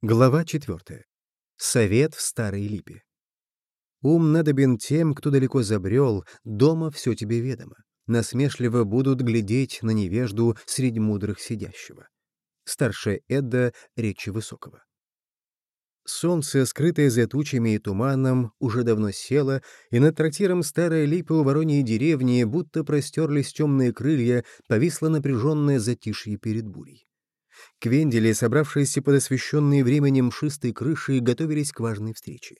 Глава 4. Совет в Старой Липе. Ум надобен тем, кто далеко забрел, дома все тебе ведомо. Насмешливо будут глядеть на невежду среди мудрых сидящего. Старшая Эдда речи Высокого. Солнце, скрытое за тучами и туманом, уже давно село, и над трактиром Старая Липа у Вороньей деревни будто простерлись темные крылья, повисло напряженное затишье перед бурей. Квендели, собравшиеся под освещенные временем шистой крышей, готовились к важной встрече.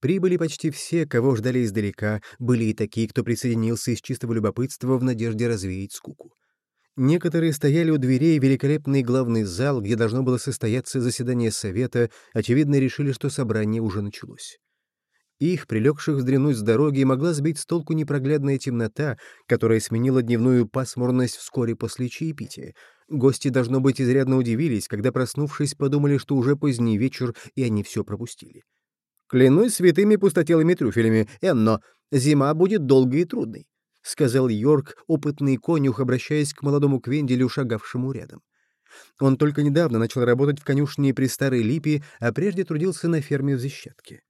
Прибыли почти все, кого ждали издалека, были и такие, кто присоединился из чистого любопытства в надежде развеять скуку. Некоторые стояли у дверей великолепный главный зал, где должно было состояться заседание совета, очевидно, решили, что собрание уже началось. Их, прилегших вздремнуть с дороги, могла сбить с толку непроглядная темнота, которая сменила дневную пасмурность вскоре после чаепития. Гости, должно быть, изрядно удивились, когда, проснувшись, подумали, что уже поздний вечер, и они все пропустили. «Клянусь святыми пустотелыми трюфелями, Энно, зима будет долгой и трудной», — сказал Йорк, опытный конюх, обращаясь к молодому Квенделю, шагавшему рядом. Он только недавно начал работать в конюшне при Старой Липе, а прежде трудился на ферме в Зещатке.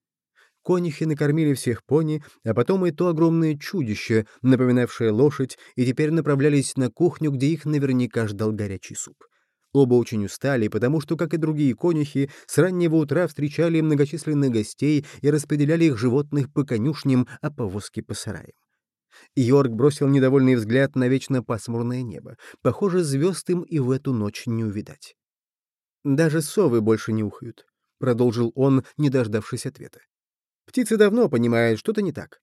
Конюхи накормили всех пони, а потом и то огромное чудище, напоминавшее лошадь, и теперь направлялись на кухню, где их наверняка ждал горячий суп. Оба очень устали, потому что, как и другие конюхи, с раннего утра встречали многочисленных гостей и распределяли их животных по конюшням, а повозки по сараям. Йорк бросил недовольный взгляд на вечно пасмурное небо. Похоже, звезд им и в эту ночь не увидать. «Даже совы больше не ухают», — продолжил он, не дождавшись ответа. Птицы давно понимают, что-то не так.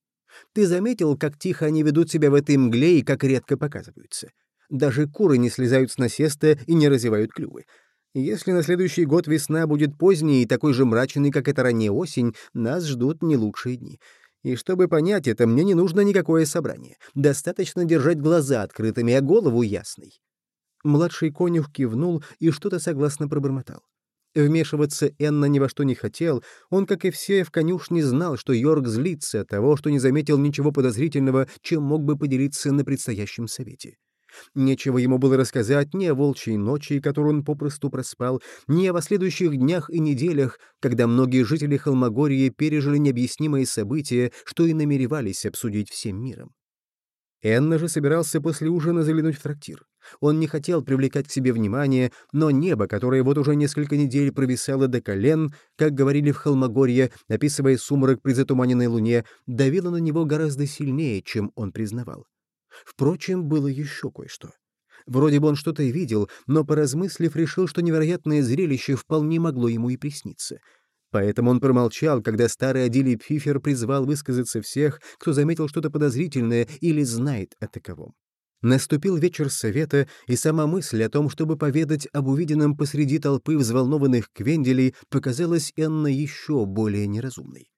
Ты заметил, как тихо они ведут себя в этой мгле и как редко показываются? Даже куры не слезают с насеста и не разевают клювы. Если на следующий год весна будет поздней и такой же мрачной, как эта ранняя осень, нас ждут не лучшие дни. И чтобы понять это, мне не нужно никакое собрание. Достаточно держать глаза открытыми, а голову ясной. Младший конюх кивнул и что-то согласно пробормотал. Вмешиваться Энна ни во что не хотел, он, как и все в конюшне, знал, что Йорк злится от того, что не заметил ничего подозрительного, чем мог бы поделиться на предстоящем совете. Нечего ему было рассказать ни о волчьей ночи, которую он попросту проспал, ни о последующих днях и неделях, когда многие жители Холмогории пережили необъяснимые события, что и намеревались обсудить всем миром. Энна же собирался после ужина заглянуть в трактир. Он не хотел привлекать к себе внимание, но небо, которое вот уже несколько недель провисало до колен, как говорили в Холмогорье, описывая сумрак при затуманенной луне, давило на него гораздо сильнее, чем он признавал. Впрочем, было еще кое-что. Вроде бы он что-то и видел, но, поразмыслив, решил, что невероятное зрелище вполне могло ему и присниться. Поэтому он промолчал, когда старый Адилий Пфифер призвал высказаться всех, кто заметил что-то подозрительное или знает о таковом. Наступил вечер совета, и сама мысль о том, чтобы поведать об увиденном посреди толпы взволнованных квенделей, показалась Энна еще более неразумной.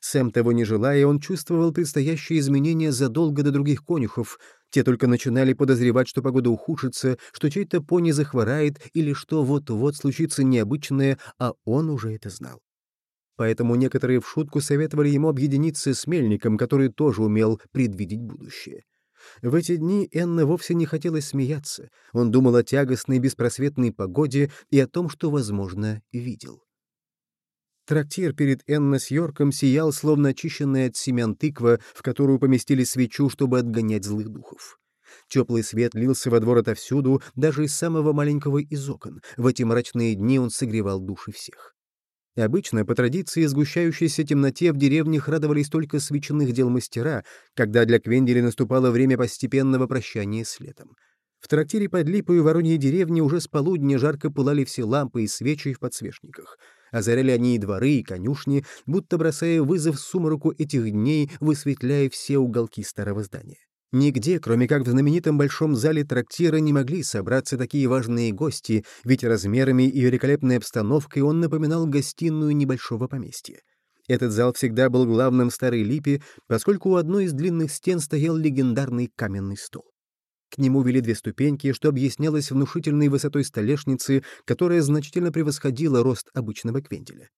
Сэм того не желая, он чувствовал предстоящие изменения задолго до других конюхов. Те только начинали подозревать, что погода ухудшится, что чей-то пони захворает или что вот-вот случится необычное, а он уже это знал. Поэтому некоторые в шутку советовали ему объединиться с Мельником, который тоже умел предвидеть будущее. В эти дни Энна вовсе не хотелось смеяться. Он думал о тягостной беспросветной погоде и о том, что, возможно, видел. Трактир перед Энна с Йорком сиял, словно очищенная от семян тыква, в которую поместили свечу, чтобы отгонять злых духов. Теплый свет лился во двор отовсюду, даже из самого маленького из окон. В эти мрачные дни он согревал души всех. Обычно, по традиции, сгущающейся темноте в деревнях радовались только свеченных дел мастера, когда для Квендели наступало время постепенного прощания с летом. В трактире под Липой Вороньей деревне уже с полудня жарко пылали все лампы и свечи в подсвечниках. Озаряли они и дворы, и конюшни, будто бросая вызов сумраку этих дней, высветляя все уголки старого здания. Нигде, кроме как в знаменитом большом зале трактира, не могли собраться такие важные гости, ведь размерами и великолепной обстановкой он напоминал гостиную небольшого поместья. Этот зал всегда был главным в Старой Липе, поскольку у одной из длинных стен стоял легендарный каменный стол. К нему вели две ступеньки, что объяснялось внушительной высотой столешницы, которая значительно превосходила рост обычного квенделя.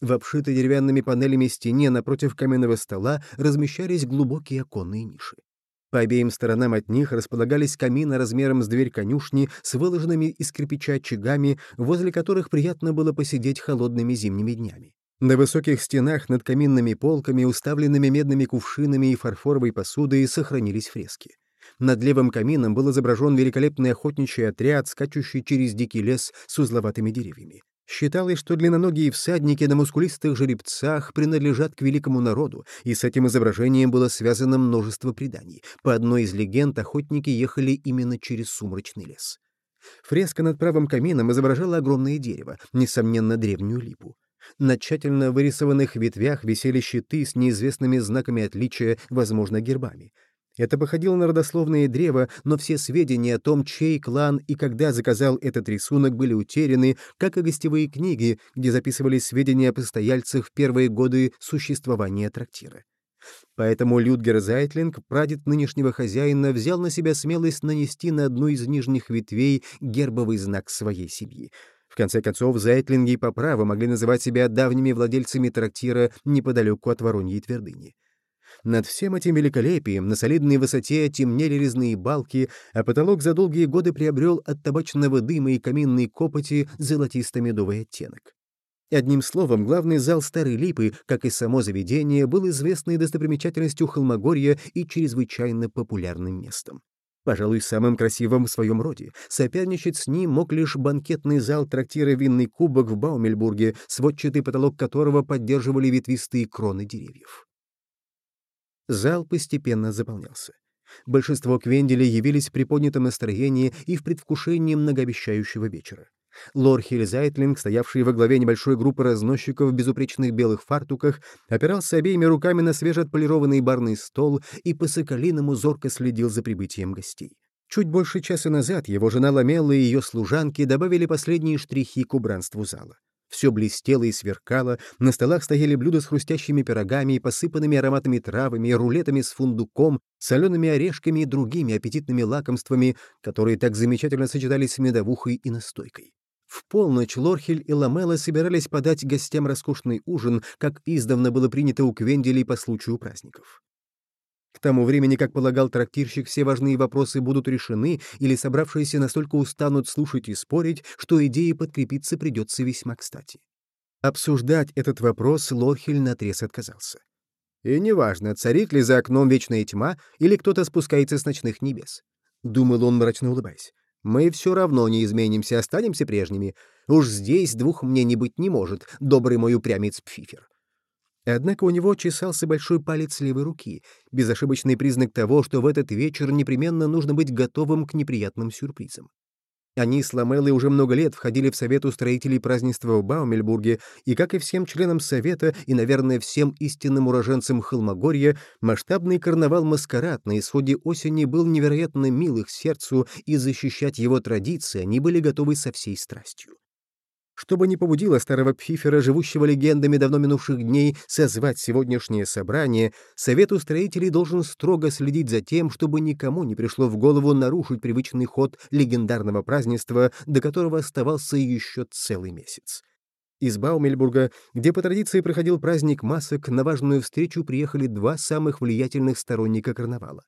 В обшитой деревянными панелями стене напротив каменного стола размещались глубокие оконные ниши. По обеим сторонам от них располагались камины размером с дверь конюшни с выложенными из кирпича очагами, возле которых приятно было посидеть холодными зимними днями. На высоких стенах над каминными полками, уставленными медными кувшинами и фарфоровой посудой, сохранились фрески. Над левым камином был изображен великолепный охотничий отряд, скачущий через дикий лес с узловатыми деревьями. Считалось, что длинноногие всадники на мускулистых жеребцах принадлежат к великому народу, и с этим изображением было связано множество преданий. По одной из легенд охотники ехали именно через сумрачный лес. Фреска над правым камином изображала огромное дерево, несомненно, древнюю липу. На тщательно вырисованных ветвях висели щиты с неизвестными знаками отличия, возможно, гербами. Это походило на родословное древо, но все сведения о том, чей клан и когда заказал этот рисунок, были утеряны, как и гостевые книги, где записывались сведения о постояльцах в первые годы существования трактира. Поэтому Людгер Зайтлинг, прадед нынешнего хозяина, взял на себя смелость нанести на одну из нижних ветвей гербовый знак своей семьи. В конце концов, Зайтлинги по праву могли называть себя давними владельцами трактира неподалеку от Вороньей твердыни. Над всем этим великолепием на солидной высоте темнели резные балки, а потолок за долгие годы приобрел от табачного дыма и каминной копоти золотисто-медовый оттенок. Одним словом, главный зал Старой Липы, как и само заведение, был известной достопримечательностью Холмогорья и чрезвычайно популярным местом. Пожалуй, самым красивым в своем роде. Соперничать с ним мог лишь банкетный зал трактира «Винный кубок» в Баумельбурге, сводчатый потолок которого поддерживали ветвистые кроны деревьев. Зал постепенно заполнялся. Большинство квенделей явились в приподнятом настроении и в предвкушении многообещающего вечера. Лорхель Зайтлинг, стоявший во главе небольшой группы разносчиков в безупречных белых фартуках, опирался обеими руками на свежеотполированный барный стол и по-соколиному зорко следил за прибытием гостей. Чуть больше часа назад его жена Ламелла и ее служанки добавили последние штрихи к убранству зала. Все блестело и сверкало, на столах стояли блюда с хрустящими пирогами, посыпанными ароматными травами, рулетами с фундуком, солеными орешками и другими аппетитными лакомствами, которые так замечательно сочетались с медовухой и настойкой. В полночь Лорхель и Ламела собирались подать гостям роскошный ужин, как издавна было принято у Квенделей по случаю праздников. К тому времени, как полагал трактирщик, все важные вопросы будут решены, или собравшиеся настолько устанут слушать и спорить, что идеи подкрепиться придется весьма кстати. Обсуждать этот вопрос Лорхель наотрез отказался. И неважно, царит ли за окном вечная тьма или кто-то спускается с ночных небес. Думал он, мрачно улыбаясь. Мы все равно не изменимся, останемся прежними. Уж здесь двух мнений быть не может, добрый мой упрямец Пфифер. Однако у него чесался большой палец левой руки, безошибочный признак того, что в этот вечер непременно нужно быть готовым к неприятным сюрпризам. Они с Ламеллой уже много лет входили в Совет устроителей празднества в Баумельбурге, и, как и всем членам Совета, и, наверное, всем истинным уроженцам Холмогорья, масштабный карнавал-маскарад на исходе осени был невероятно мил их сердцу, и защищать его традиции они были готовы со всей страстью. Чтобы не побудило старого Пфифера, живущего легендами давно минувших дней, созвать сегодняшнее собрание, Совет устроителей должен строго следить за тем, чтобы никому не пришло в голову нарушить привычный ход легендарного празднества, до которого оставался еще целый месяц. Из Баумельбурга, где по традиции проходил праздник масок, на важную встречу приехали два самых влиятельных сторонника карнавала.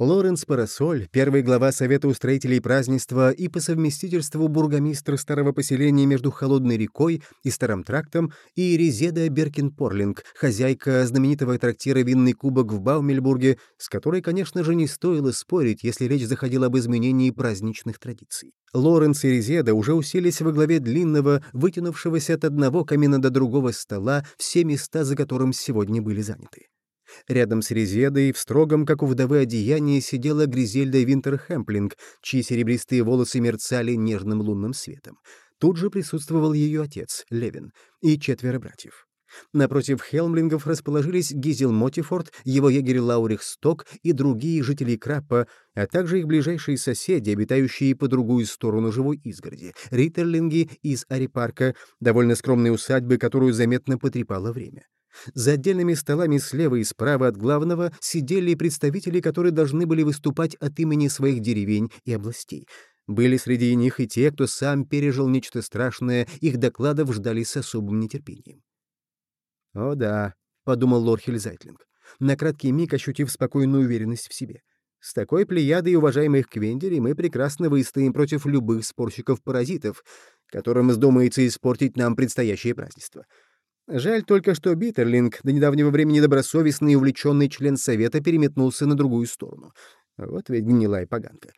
Лоренс Парасоль, первый глава Совета устроителей празднества и по совместительству бургомистр старого поселения между Холодной рекой и Старым трактом, и Резеда Беркин-Порлинг, хозяйка знаменитого трактира «Винный кубок» в Баумельбурге, с которой, конечно же, не стоило спорить, если речь заходила об изменении праздничных традиций. Лоренс и Резеда уже уселись во главе длинного, вытянувшегося от одного камина до другого стола, все места за которым сегодня были заняты. Рядом с Резедой в строгом, как у вдовы, одеянии сидела Гризельда Винтерхэмплинг, чьи серебристые волосы мерцали нежным лунным светом. Тут же присутствовал ее отец, Левин, и четверо братьев. Напротив Хелмлингов расположились Гизел Мотифорд, его егерь Лаурих Сток и другие жители Краппа, а также их ближайшие соседи, обитающие по другую сторону живой изгороди, Риттерлинги из Арипарка, довольно скромной усадьбы, которую заметно потрепало время. За отдельными столами слева и справа от главного сидели представители, которые должны были выступать от имени своих деревень и областей. Были среди них и те, кто сам пережил нечто страшное, их докладов ждали с особым нетерпением. «О да», — подумал Лорхель Зайтлинг, на краткий миг ощутив спокойную уверенность в себе. С такой плеядой уважаемых квенделей мы прекрасно выстоим против любых спорщиков-паразитов, которым вздумается испортить нам предстоящее празднество. Жаль только, что Биттерлинг, до недавнего времени добросовестный и увлеченный член Совета, переметнулся на другую сторону. Вот ведь гнилая поганка.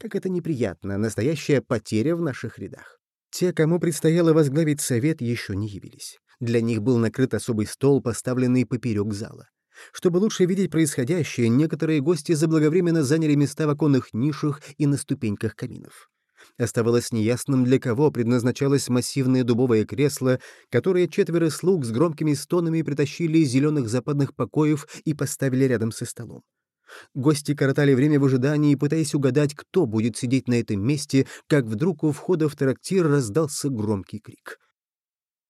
Как это неприятно, настоящая потеря в наших рядах. Те, кому предстояло возглавить Совет, еще не явились. Для них был накрыт особый стол, поставленный поперек зала. Чтобы лучше видеть происходящее, некоторые гости заблаговременно заняли места в оконных нишах и на ступеньках каминов. Оставалось неясным, для кого предназначалось массивное дубовое кресло, которое четверо слуг с громкими стонами притащили из зеленых западных покоев и поставили рядом со столом. Гости коротали время в ожидании, пытаясь угадать, кто будет сидеть на этом месте, как вдруг у входа в трактир раздался громкий крик.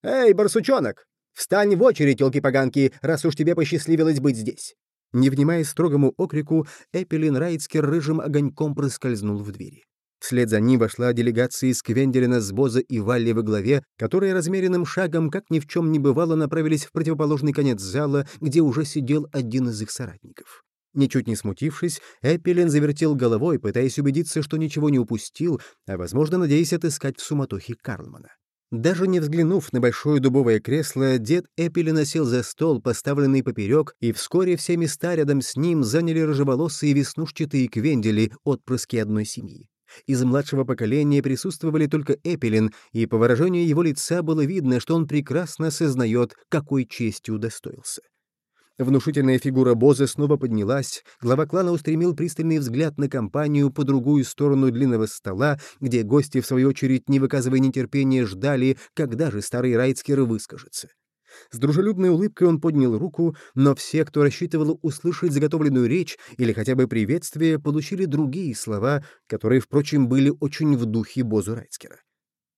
«Эй, барсучонок! Встань в очередь, елки-поганки, раз уж тебе посчастливилось быть здесь!» Не внимая строгому окрику, Эпелин Райцкер рыжим огоньком проскользнул в двери. Вслед за ним вошла делегация из Квенделина с Боза и Валли во главе, которые размеренным шагом, как ни в чем не бывало, направились в противоположный конец зала, где уже сидел один из их соратников. Ничуть не смутившись, Эппелин завертел головой, пытаясь убедиться, что ничего не упустил, а, возможно, надеясь отыскать в суматохе Карлмана. Даже не взглянув на большое дубовое кресло, дед Эппелина сел за стол, поставленный поперек, и вскоре все места рядом с ним заняли рыжеволосые веснушчатые квендели, отпрыски одной семьи. Из младшего поколения присутствовали только Эпелин, и по выражению его лица было видно, что он прекрасно осознает, какой честью удостоился. Внушительная фигура Боза снова поднялась, глава клана устремил пристальный взгляд на компанию по другую сторону длинного стола, где гости, в свою очередь, не выказывая нетерпения, ждали, когда же старый Райцкер выскажется. С дружелюбной улыбкой он поднял руку, но все, кто рассчитывал услышать заготовленную речь или хотя бы приветствие, получили другие слова, которые, впрочем, были очень в духе Бозу Райцкера.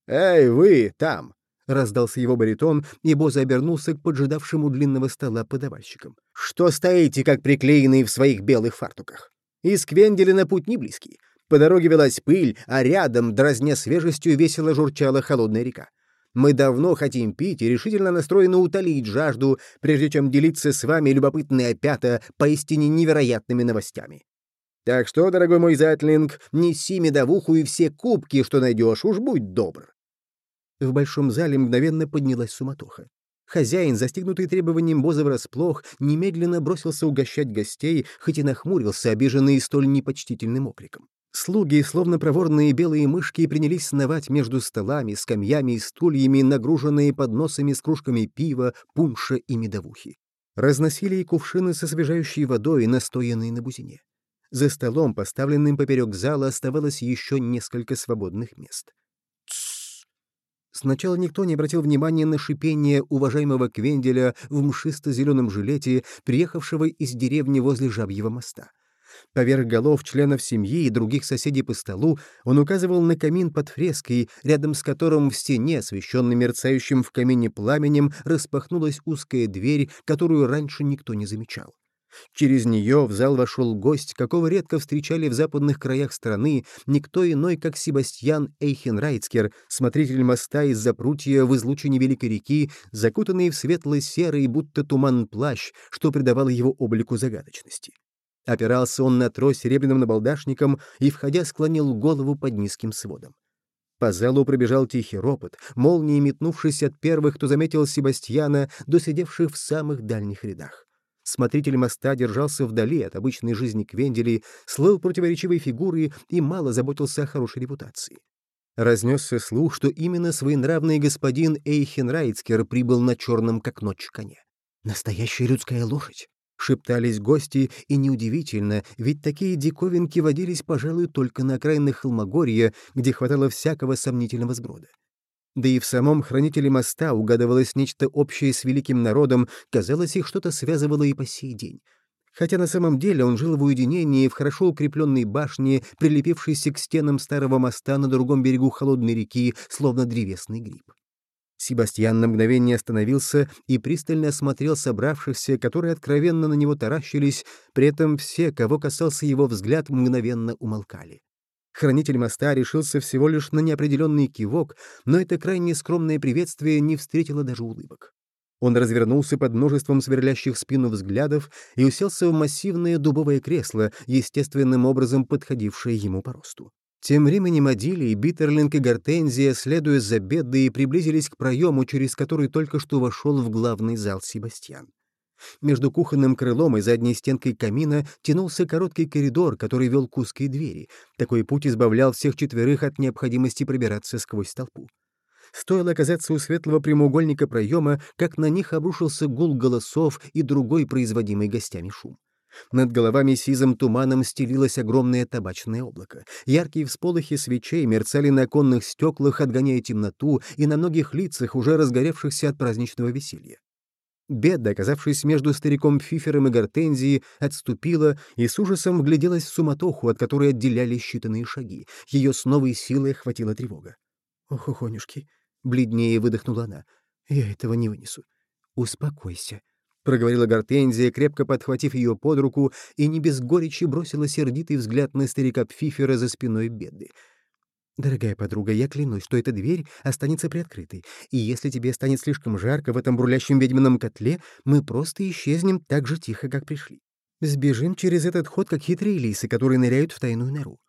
«Эй, вы, там! Раздался его баритон, и Боза обернулся к поджидавшему длинного стола подавальщикам. «Что стоите, как приклеенные в своих белых фартуках? Из Квенделя путь не близкий. По дороге велась пыль, а рядом, дразня свежестью, весело журчала холодная река. Мы давно хотим пить и решительно настроены утолить жажду, прежде чем делиться с вами любопытные опята поистине невероятными новостями. Так что, дорогой мой Затлинг, неси медовуху и все кубки, что найдешь, уж будь добр. В большом зале мгновенно поднялась суматоха. Хозяин, застигнутый требованием Боза врасплох, немедленно бросился угощать гостей, хоть и нахмурился, обиженный столь непочтительным окриком. Слуги, словно проворные белые мышки, принялись сновать между столами, скамьями и стульями, нагруженные подносами с кружками пива, пунша и медовухи. Разносили и кувшины со освежающей водой, настоянные на бузине. За столом, поставленным поперек зала, оставалось еще несколько свободных мест. Сначала никто не обратил внимания на шипение уважаемого Квенделя в мшисто-зеленом жилете, приехавшего из деревни возле Жабьего моста. Поверх голов членов семьи и других соседей по столу он указывал на камин под фреской, рядом с которым в стене, освещенной мерцающим в камине пламенем, распахнулась узкая дверь, которую раньше никто не замечал. Через нее в зал вошел гость, какого редко встречали в западных краях страны, никто иной, как Себастьян Эйхенрайцкер, смотритель моста из-за прутья в излучине Великой реки, закутанный в светло-серый, будто туман плащ, что придавало его облику загадочности. Опирался он на трость серебряным набалдашником и, входя, склонил голову под низким сводом. По залу пробежал тихий ропот, молнией метнувшись от первых, кто заметил Себастьяна, до сидевших в самых дальних рядах. Смотритель моста держался вдали от обычной жизни Квендели, слыл противоречивой фигурой и мало заботился о хорошей репутации. Разнесся слух, что именно своенравный господин Эйхен Райцкер прибыл на черном как ночь коне. «Настоящая людская лошадь!» — шептались гости, и неудивительно, ведь такие диковинки водились, пожалуй, только на окраинах Холмогорья, где хватало всякого сомнительного сброда. Да и в самом хранителе моста угадывалось нечто общее с великим народом, казалось, их что-то связывало и по сей день. Хотя на самом деле он жил в уединении в хорошо укрепленной башне, прилепившейся к стенам старого моста на другом берегу холодной реки, словно древесный гриб. Себастьян на мгновение остановился и пристально осмотрел собравшихся, которые откровенно на него таращились, при этом все, кого касался его взгляд, мгновенно умолкали. Хранитель моста решился всего лишь на неопределенный кивок, но это крайне скромное приветствие не встретило даже улыбок. Он развернулся под множеством сверлящих спину взглядов и уселся в массивное дубовое кресло, естественным образом подходившее ему по росту. Тем временем Адилий, Биттерлинг и Гортензия, следуя за бедой, приблизились к проему, через который только что вошел в главный зал Себастьян. Между кухонным крылом и задней стенкой камина тянулся короткий коридор, который вел к узкой двери. Такой путь избавлял всех четверых от необходимости пробираться сквозь толпу. Стоило оказаться у светлого прямоугольника проема, как на них обрушился гул голосов и другой производимый гостями шум. Над головами сизым туманом стелилось огромное табачное облако. Яркие всполохи свечей мерцали на оконных стеклах, отгоняя темноту, и на многих лицах, уже разгоревшихся от праздничного веселья. Беда, оказавшись между стариком Фифером и Гортензией, отступила и с ужасом вгляделась в суматоху, от которой отделяли считанные шаги. Ее с новой силой охватила тревога. «Ох, охонюшки!» — бледнее выдохнула она. «Я этого не вынесу. Успокойся», — проговорила Гортензия, крепко подхватив ее под руку, и не без горечи бросила сердитый взгляд на старика Пфифера за спиной беды. «Дорогая подруга, я клянусь, что эта дверь останется приоткрытой, и если тебе станет слишком жарко в этом бурлящем ведьмином котле, мы просто исчезнем так же тихо, как пришли. Сбежим через этот ход, как хитрые лисы, которые ныряют в тайную нору.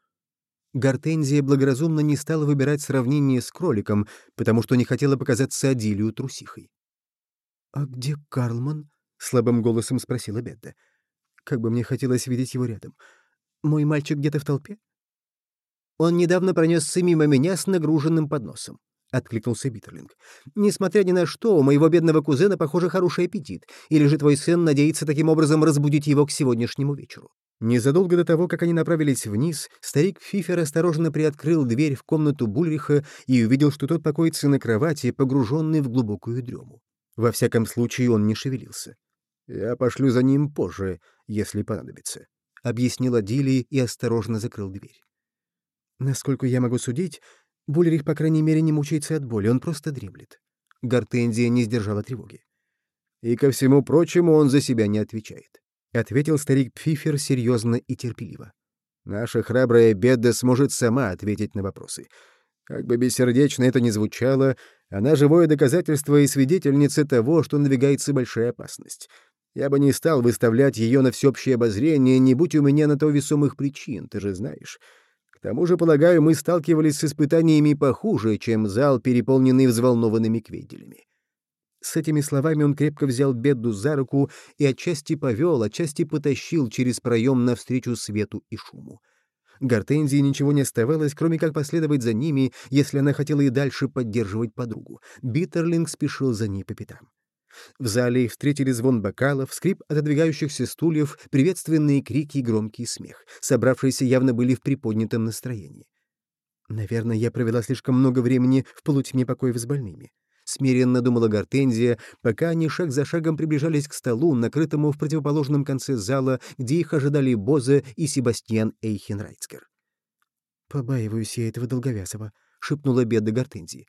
Гортензия благоразумно не стала выбирать сравнение с кроликом, потому что не хотела показаться Адилию трусихой. «А где Карлман?» — слабым голосом спросила Бетта. «Как бы мне хотелось видеть его рядом. Мой мальчик где-то в толпе?» «Он недавно пронесся мимо меня с нагруженным подносом», — откликнулся Биттерлинг. «Несмотря ни на что, у моего бедного кузена, похоже, хороший аппетит, или же твой сын надеется таким образом разбудить его к сегодняшнему вечеру». Незадолго до того, как они направились вниз, старик Фифер осторожно приоткрыл дверь в комнату Бульриха и увидел, что тот покоится на кровати, погруженный в глубокую дрему. Во всяком случае, он не шевелился. «Я пошлю за ним позже, если понадобится», — объяснила Дилли и осторожно закрыл дверь. «Насколько я могу судить, Бульрих, по крайней мере, не мучается от боли, он просто дремлет». Гортензия не сдержала тревоги. «И ко всему прочему он за себя не отвечает. — ответил старик Пфифер серьезно и терпеливо. «Наша храбрая беда сможет сама ответить на вопросы. Как бы бессердечно это ни звучало, она живое доказательство и свидетельница того, что надвигается большая опасность. Я бы не стал выставлять ее на всеобщее обозрение, не будь у меня на то весомых причин, ты же знаешь. К тому же, полагаю, мы сталкивались с испытаниями похуже, чем зал, переполненный взволнованными кведелями. С этими словами он крепко взял Бедду за руку и отчасти повел, отчасти потащил через проем навстречу свету и шуму. Гортензии ничего не оставалось, кроме как последовать за ними, если она хотела и дальше поддерживать подругу. Биттерлинг спешил за ней по пятам. В зале их встретили звон бокалов, скрип отодвигающихся стульев, приветственные крики и громкий смех. Собравшиеся явно были в приподнятом настроении. Наверное, я провела слишком много времени в полутьме покоев с больными смиренно думала Гортензия, пока они шаг за шагом приближались к столу, накрытому в противоположном конце зала, где их ожидали Бозе и Себастьян Эйхенрайцкер. «Побаиваюсь я этого долговязого», — шепнула беда Гортензии.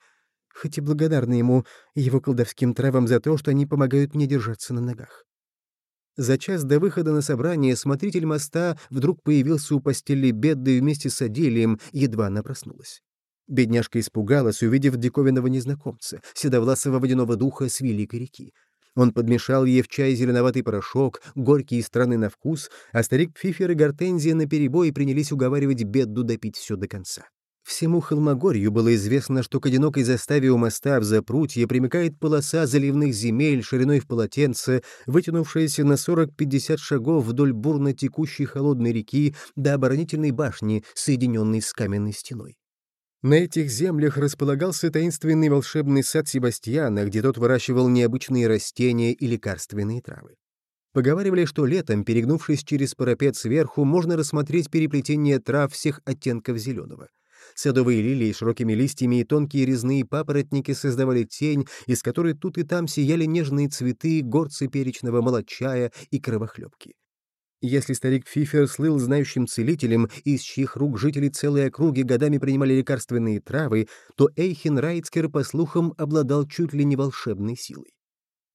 «Хоть и благодарна ему и его колдовским травам за то, что они помогают мне держаться на ногах». За час до выхода на собрание смотритель моста вдруг появился у постели Бедды вместе с Аделием, едва она проснулась. Бедняжка испугалась, увидев диковинного незнакомца, седовласого водяного духа с великой реки. Он подмешал ей в чай зеленоватый порошок, горький и странный на вкус, а старик Пфифер и Гортензия наперебой принялись уговаривать Бедду допить все до конца. Всему Холмогорью было известно, что к одинокой заставе у моста в Запрутье примыкает полоса заливных земель шириной в полотенце, вытянувшаяся на 40-50 шагов вдоль бурно текущей холодной реки до оборонительной башни, соединенной с каменной стеной. На этих землях располагался таинственный волшебный сад Себастьяна, где тот выращивал необычные растения и лекарственные травы. Поговаривали, что летом, перегнувшись через парапет сверху, можно рассмотреть переплетение трав всех оттенков зеленого. Садовые лилии широкими листьями и тонкие резные папоротники создавали тень, из которой тут и там сияли нежные цветы, горцы перечного молочая и кровохлебки. Если старик Фифер слыл знающим целителем, из чьих рук жители целой округи годами принимали лекарственные травы, то Эйхен Райцкер, по слухам, обладал чуть ли не волшебной силой.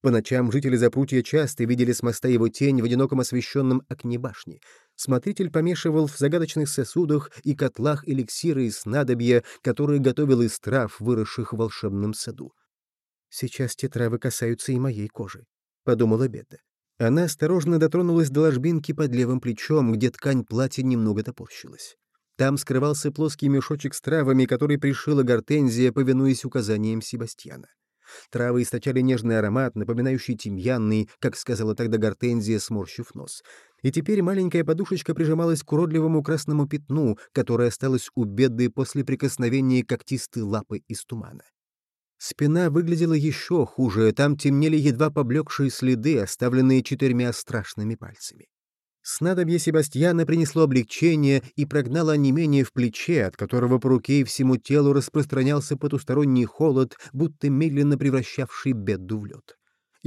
По ночам жители Запрутья часто видели с моста его тень в одиноком освещенном окне башни. Смотритель помешивал в загадочных сосудах и котлах эликсиры и снадобья, которые готовил из трав, выросших в волшебном саду. «Сейчас те травы касаются и моей кожи», — подумала Бедда. Она осторожно дотронулась до ложбинки под левым плечом, где ткань платья немного топорщилась. Там скрывался плоский мешочек с травами, который пришила гортензия, повинуясь указаниям Себастьяна. Травы источали нежный аромат, напоминающий тимьянный, как сказала тогда гортензия, сморщив нос. И теперь маленькая подушечка прижималась к уродливому красному пятну, которое осталось у беды после прикосновения когтистой лапы из тумана. Спина выглядела еще хуже, там темнели едва поблекшие следы, оставленные четырьмя страшными пальцами. Снадобье Себастьяна принесло облегчение и прогнало онемение в плече, от которого по руке и всему телу распространялся потусторонний холод, будто медленно превращавший Бедду в лед.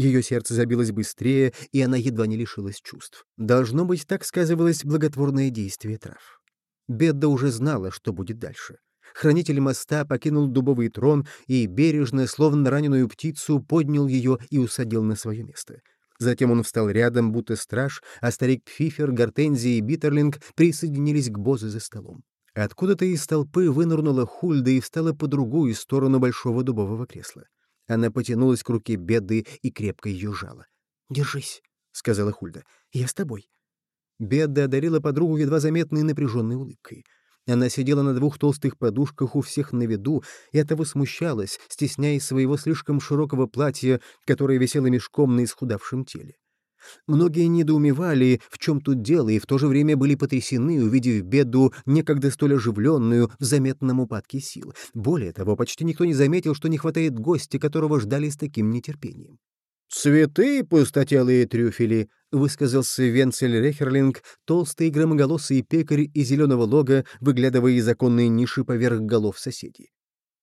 Ее сердце забилось быстрее, и она едва не лишилась чувств. Должно быть, так сказывалось благотворное действие трав. Бедда уже знала, что будет дальше. Хранитель моста покинул дубовый трон и бережно, словно раненую птицу, поднял ее и усадил на свое место — Затем он встал рядом, будто страж, а старик Пфифер, Гортензия и Биттерлинг присоединились к Бозе за столом. Откуда-то из толпы вынырнула Хульда и встала по другую сторону большого дубового кресла. Она потянулась к руке Беды и крепко ее жала. «Держись», — сказала Хульда, — «я с тобой». Бедда одарила подругу едва заметной напряженной улыбкой — она сидела на двух толстых подушках у всех на виду и этого смущалась, стесняясь своего слишком широкого платья, которое висело мешком на исхудавшем теле. Многие недоумевали, в чем тут дело, и в то же время были потрясены, увидев беду, некогда столь оживленную, в заметном упадке сил. Более того, почти никто не заметил, что не хватает гостя, которого ждали с таким нетерпением. «Цветы, пустотелые трюфели», — высказался Венцель Рехерлинг, толстый громоголосый пекарь из зеленого лога, выглядывая из законной ниши поверх голов соседей.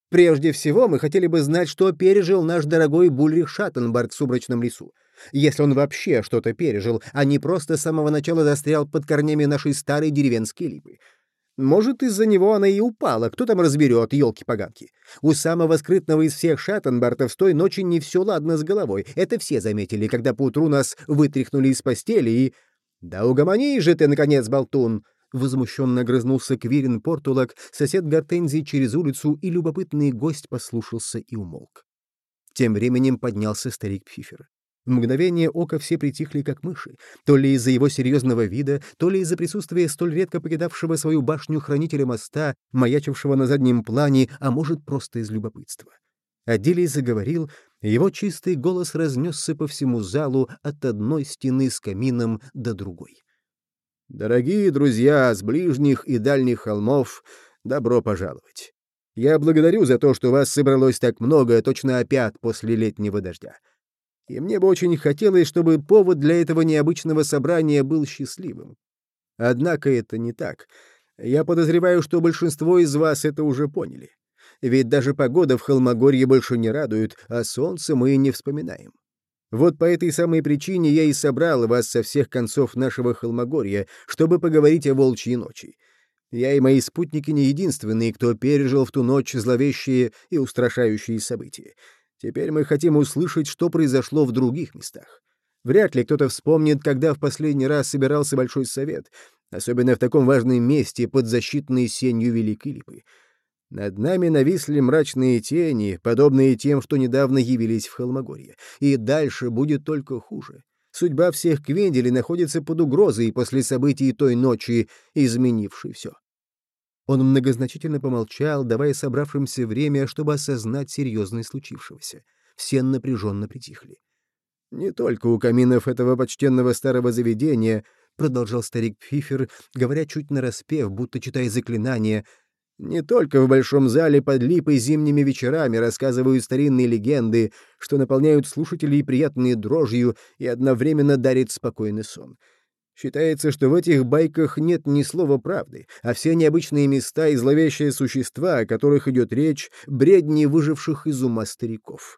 «Прежде всего мы хотели бы знать, что пережил наш дорогой Бульрих Шаттенбард в сумрачном лесу. Если он вообще что-то пережил, а не просто с самого начала застрял под корнями нашей старой деревенской липы. Может, из-за него она и упала, кто там разберет, елки-поганки. У самого скрытного из всех Шаттенбартов с той ночи не все ладно с головой. Это все заметили, когда поутру нас вытряхнули из постели и... «Да угомонись же ты, наконец, болтун!» Возмущенно грызнулся Квирин Портулак, сосед Гортензии через улицу, и любопытный гость послушался и умолк. Тем временем поднялся старик Пфифер. В мгновение ока все притихли, как мыши, то ли из-за его серьезного вида, то ли из-за присутствия столь редко покидавшего свою башню хранителя моста, маячившего на заднем плане, а может, просто из любопытства. Аделий заговорил, его чистый голос разнесся по всему залу от одной стены с камином до другой. «Дорогие друзья с ближних и дальних холмов, добро пожаловать! Я благодарю за то, что вас собралось так много, точно опять после летнего дождя и мне бы очень хотелось, чтобы повод для этого необычного собрания был счастливым. Однако это не так. Я подозреваю, что большинство из вас это уже поняли. Ведь даже погода в Холмогорье больше не радует, а солнце мы не вспоминаем. Вот по этой самой причине я и собрал вас со всех концов нашего Холмогорья, чтобы поговорить о волчьей ночи. Я и мои спутники не единственные, кто пережил в ту ночь зловещие и устрашающие события. Теперь мы хотим услышать, что произошло в других местах. Вряд ли кто-то вспомнит, когда в последний раз собирался Большой Совет, особенно в таком важном месте под защитной сенью Великой Липы. Над нами нависли мрачные тени, подобные тем, что недавно явились в Холмогорье. И дальше будет только хуже. Судьба всех Квенделей находится под угрозой после событий той ночи, изменившей все. Он многозначительно помолчал, давая собравшимся время, чтобы осознать серьезность случившегося. Все напряженно притихли. «Не только у каминов этого почтенного старого заведения», — продолжал старик Пфифер, говоря чуть нараспев, будто читая заклинание, «не только в большом зале под липой зимними вечерами рассказывают старинные легенды, что наполняют слушателей приятной дрожью и одновременно дарят спокойный сон». Считается, что в этих байках нет ни слова правды, а все необычные места и зловещие существа, о которых идет речь, бредни выживших из ума стариков.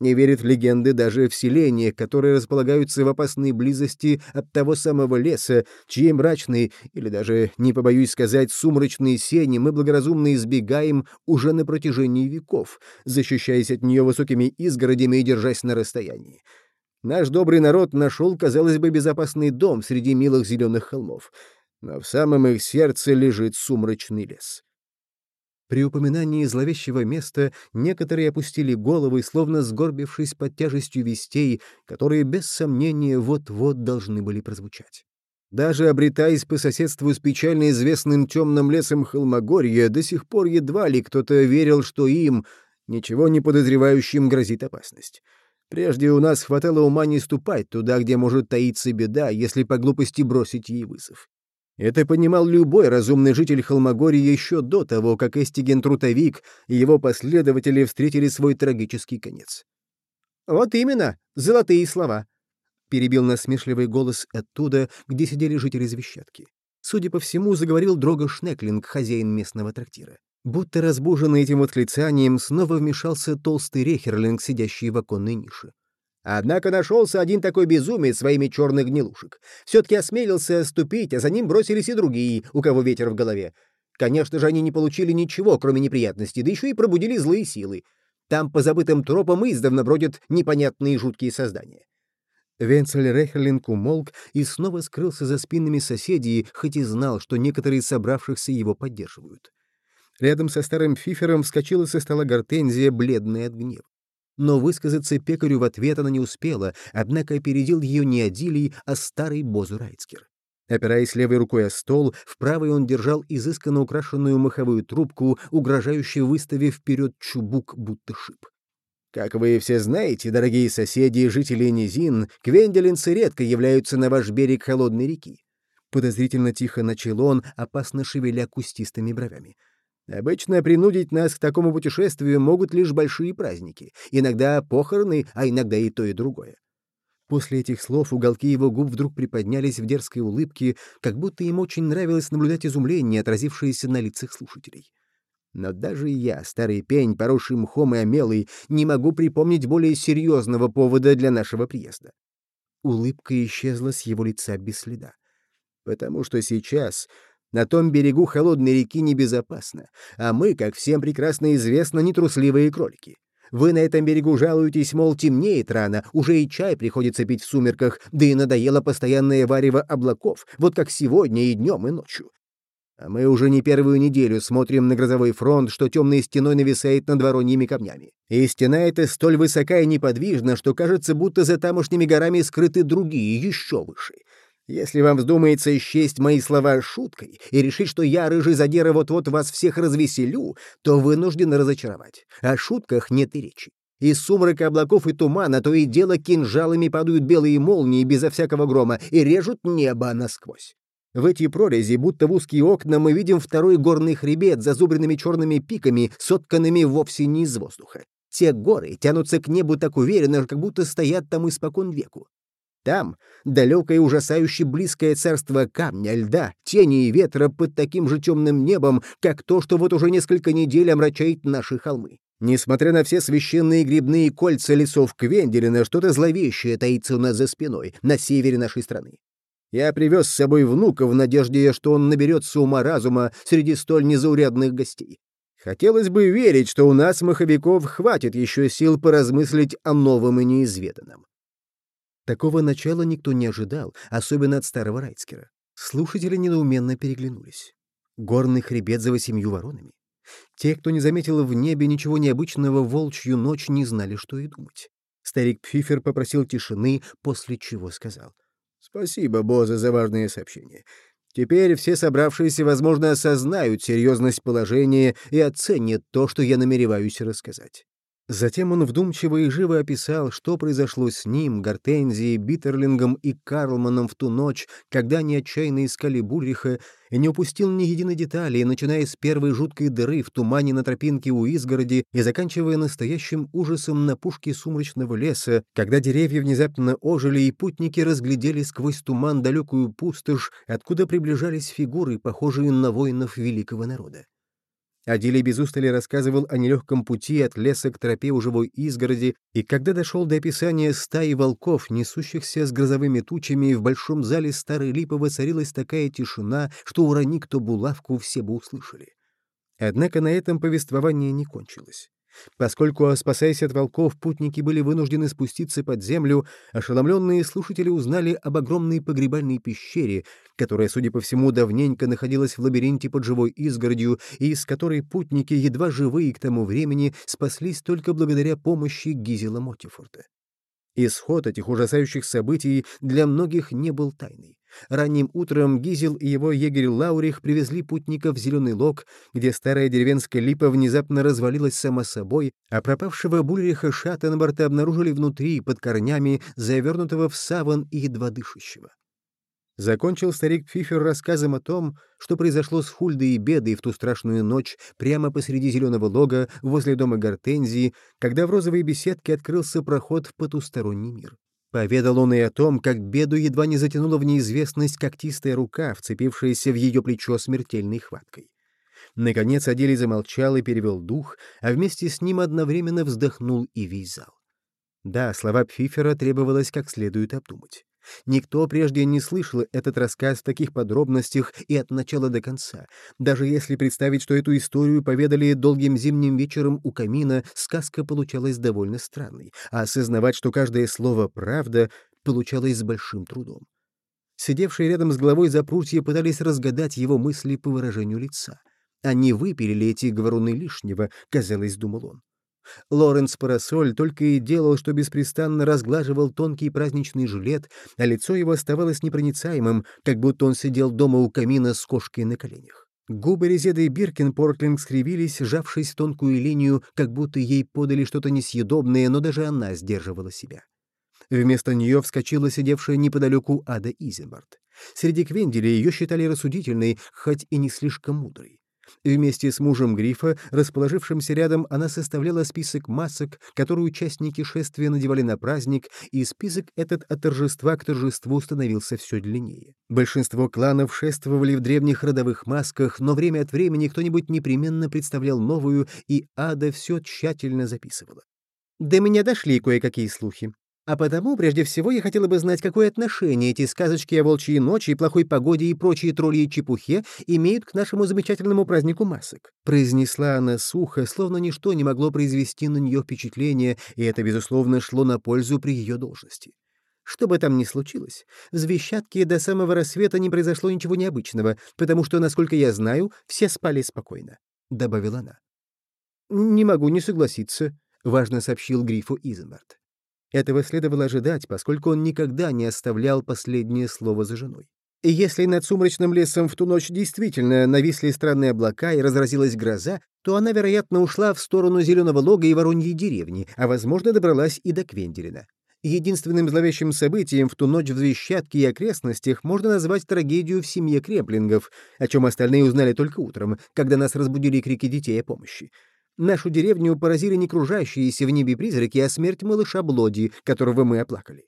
Не верят легенды даже в селения, которые располагаются в опасной близости от того самого леса, чьи мрачные, или даже, не побоюсь сказать, сумрачные сени мы благоразумно избегаем уже на протяжении веков, защищаясь от нее высокими изгородями и держась на расстоянии. Наш добрый народ нашел, казалось бы, безопасный дом среди милых зеленых холмов, но в самом их сердце лежит сумрачный лес. При упоминании зловещего места некоторые опустили головы, словно сгорбившись под тяжестью вестей, которые, без сомнения, вот-вот должны были прозвучать. Даже обретаясь по соседству с печально известным темным лесом Холмогорья, до сих пор едва ли кто-то верил, что им, ничего не подозревающим, грозит опасность. Прежде у нас хватало ума не ступать туда, где может таиться беда, если по глупости бросить ей вызов. Это понимал любой разумный житель Холмогории еще до того, как Эстиген Трутовик и его последователи встретили свой трагический конец. «Вот именно, золотые слова», — перебил насмешливый голос оттуда, где сидели жители Звещатки. Судя по всему, заговорил Дрога Шнеклинг, хозяин местного трактира. Будто разбуженный этим восклицанием, снова вмешался толстый рехерлинг, сидящий в оконной нише. Однако нашелся один такой безумец своими черных гнилушек. Все-таки осмелился ступить, а за ним бросились и другие, у кого ветер в голове. Конечно же, они не получили ничего, кроме неприятностей, да еще и пробудили злые силы. Там по забытым тропам издавна бродят непонятные жуткие создания. Венцель Рехерлинг умолк и снова скрылся за спинами соседей, хоть и знал, что некоторые собравшихся его поддерживают. Рядом со старым фифером вскочила со стола гортензия, бледная от гнева но высказаться пекарю в ответ она не успела, однако опередил ее не Адилий, а старый Бозурайцкер. Опираясь левой рукой о стол, в правой он держал изысканно украшенную маховую трубку, угрожающе выставив вперед чубук, будто шип. Как вы все знаете, дорогие соседи и жители низин, квенделинцы редко являются на ваш берег холодной реки. Подозрительно тихо начал он, опасно шевеля кустистыми бровями. Обычно принудить нас к такому путешествию могут лишь большие праздники, иногда похороны, а иногда и то, и другое. После этих слов уголки его губ вдруг приподнялись в дерзкой улыбке, как будто им очень нравилось наблюдать изумление, отразившееся на лицах слушателей. Но даже я, старый пень, поросший мхом и омелый, не могу припомнить более серьезного повода для нашего приезда. Улыбка исчезла с его лица без следа. Потому что сейчас на том берегу холодной реки небезопасно, а мы, как всем прекрасно известно, нетрусливые кролики. Вы на этом берегу жалуетесь, мол, темнеет рано, уже и чай приходится пить в сумерках, да и надоело постоянное варево облаков, вот как сегодня и днем, и ночью. А мы уже не первую неделю смотрим на грозовой фронт, что темной стеной нависает над вороньими камнями. И стена эта столь высока и неподвижна, что кажется, будто за тамошними горами скрыты другие, еще выше. Если вам вздумается счесть мои слова шуткой и решить, что я, рыжий задира, вот-вот вас всех развеселю, то вынужден разочаровать. О шутках нет и речи. Из сумрака облаков и тумана то и дело кинжалами падают белые молнии безо всякого грома и режут небо насквозь. В эти прорези, будто в узкие окна, мы видим второй горный хребет с зазубренными черными пиками, сотканными вовсе не из воздуха. Те горы тянутся к небу так уверенно, как будто стоят там испокон веку. Там далекое ужасающе близкое царство камня, льда, тени и ветра под таким же темным небом, как то, что вот уже несколько недель омрачает наши холмы. Несмотря на все священные грибные кольца лесов Квенделина, что-то зловещее таится у нас за спиной, на севере нашей страны. Я привез с собой внука в надежде, что он наберется ума-разума среди столь незаурядных гостей. Хотелось бы верить, что у нас, маховиков, хватит еще сил поразмыслить о новом и неизведанном. Такого начала никто не ожидал, особенно от старого Райцкера. Слушатели недоуменно переглянулись. Горный хребет за восемью воронами. Те, кто не заметил в небе ничего необычного волчью ночь, не знали, что и думать. Старик Пфифер попросил тишины, после чего сказал. «Спасибо, Боза, за важное сообщение. Теперь все собравшиеся, возможно, осознают серьезность положения и оценят то, что я намереваюсь рассказать. Затем он вдумчиво и живо описал, что произошло с ним, Гортензией, Биттерлингом и Карлманом в ту ночь, когда они отчаянно искали Бульриха, и не упустил ни единой детали, начиная с первой жуткой дыры в тумане на тропинке у изгороди и заканчивая настоящим ужасом на пушке сумрачного леса, когда деревья внезапно ожили и путники разглядели сквозь туман далекую пустошь, откуда приближались фигуры, похожие на воинов великого народа. Адилий без устали рассказывал о нелегком пути от леса к тропе у живой изгороди, и когда дошел до описания стаи волков, несущихся с грозовыми тучами, в большом зале старой липы воцарилась такая тишина, что урони кто булавку все бы услышали. Однако на этом повествование не кончилось. Поскольку, спасаясь от волков, путники были вынуждены спуститься под землю, ошеломленные слушатели узнали об огромной погребальной пещере, которая, судя по всему, давненько находилась в лабиринте под живой изгородью, и из которой путники, едва живые к тому времени, спаслись только благодаря помощи Гизела Мотифорта. Исход этих ужасающих событий для многих не был тайной. Ранним утром Гизел и его егерь Лаурих привезли путников в Зеленый Лог, где старая деревенская липа внезапно развалилась сама собой, а пропавшего Бульриха Шаттенборта обнаружили внутри, под корнями, завернутого в саван и едва дышащего. Закончил старик Фифер рассказом о том, что произошло с Хульдой и Бедой в ту страшную ночь прямо посреди зеленого лога возле дома Гортензии, когда в розовой беседке открылся проход в потусторонний мир. Поведал он и о том, как беду едва не затянула в неизвестность когтистая рука, вцепившаяся в ее плечо смертельной хваткой. Наконец Адели замолчал и перевел дух, а вместе с ним одновременно вздохнул и весь зал. Да, слова Пфифера требовалось как следует обдумать. Никто прежде не слышал этот рассказ в таких подробностях и от начала до конца. Даже если представить, что эту историю поведали долгим зимним вечером у камина, сказка получалась довольно странной, а осознавать, что каждое слово «правда», получалось с большим трудом. Сидевшие рядом с главой запрутья пытались разгадать его мысли по выражению лица. Они выпилили эти говоруны лишнего, казалось, думал он. Лоренс Парасоль только и делал, что беспрестанно разглаживал тонкий праздничный жилет, а лицо его оставалось непроницаемым, как будто он сидел дома у камина с кошкой на коленях. Губы Резеды Биркин Портлинг скривились, сжавшись в тонкую линию, как будто ей подали что-то несъедобное, но даже она сдерживала себя. Вместо нее вскочила сидевшая неподалеку Ада Изенбард. Среди Квенделей ее считали рассудительной, хоть и не слишком мудрой. Вместе с мужем Грифа, расположившимся рядом, она составляла список масок, которые участники шествия надевали на праздник, и список этот от торжества к торжеству становился все длиннее. Большинство кланов шествовали в древних родовых масках, но время от времени кто-нибудь непременно представлял новую, и Ада все тщательно записывала. До меня дошли кое-какие слухи. А потому, прежде всего, я хотела бы знать, какое отношение эти сказочки о волчьей ночи, плохой погоде и прочие тролли и чепухе имеют к нашему замечательному празднику масок. Произнесла она сухо, словно ничто не могло произвести на нее впечатление, и это, безусловно, шло на пользу при ее должности. Что бы там ни случилось, в Звещатке до самого рассвета не произошло ничего необычного, потому что, насколько я знаю, все спали спокойно», — добавила она. «Не могу не согласиться», — важно сообщил Грифу Изенбард. Этого следовало ожидать, поскольку он никогда не оставлял последнее слово за женой. И если над сумрачным лесом в ту ночь действительно нависли странные облака и разразилась гроза, то она, вероятно, ушла в сторону Зеленого лога и Вороньей деревни, а, возможно, добралась и до Квенделина. Единственным зловещим событием в ту ночь в Звещатке и окрестностях можно назвать трагедию в семье Креплингов, о чем остальные узнали только утром, когда нас разбудили крики детей о помощи. Нашу деревню поразили не кружащиеся в небе призраки, а смерть малыша Блоди, которого мы оплакали.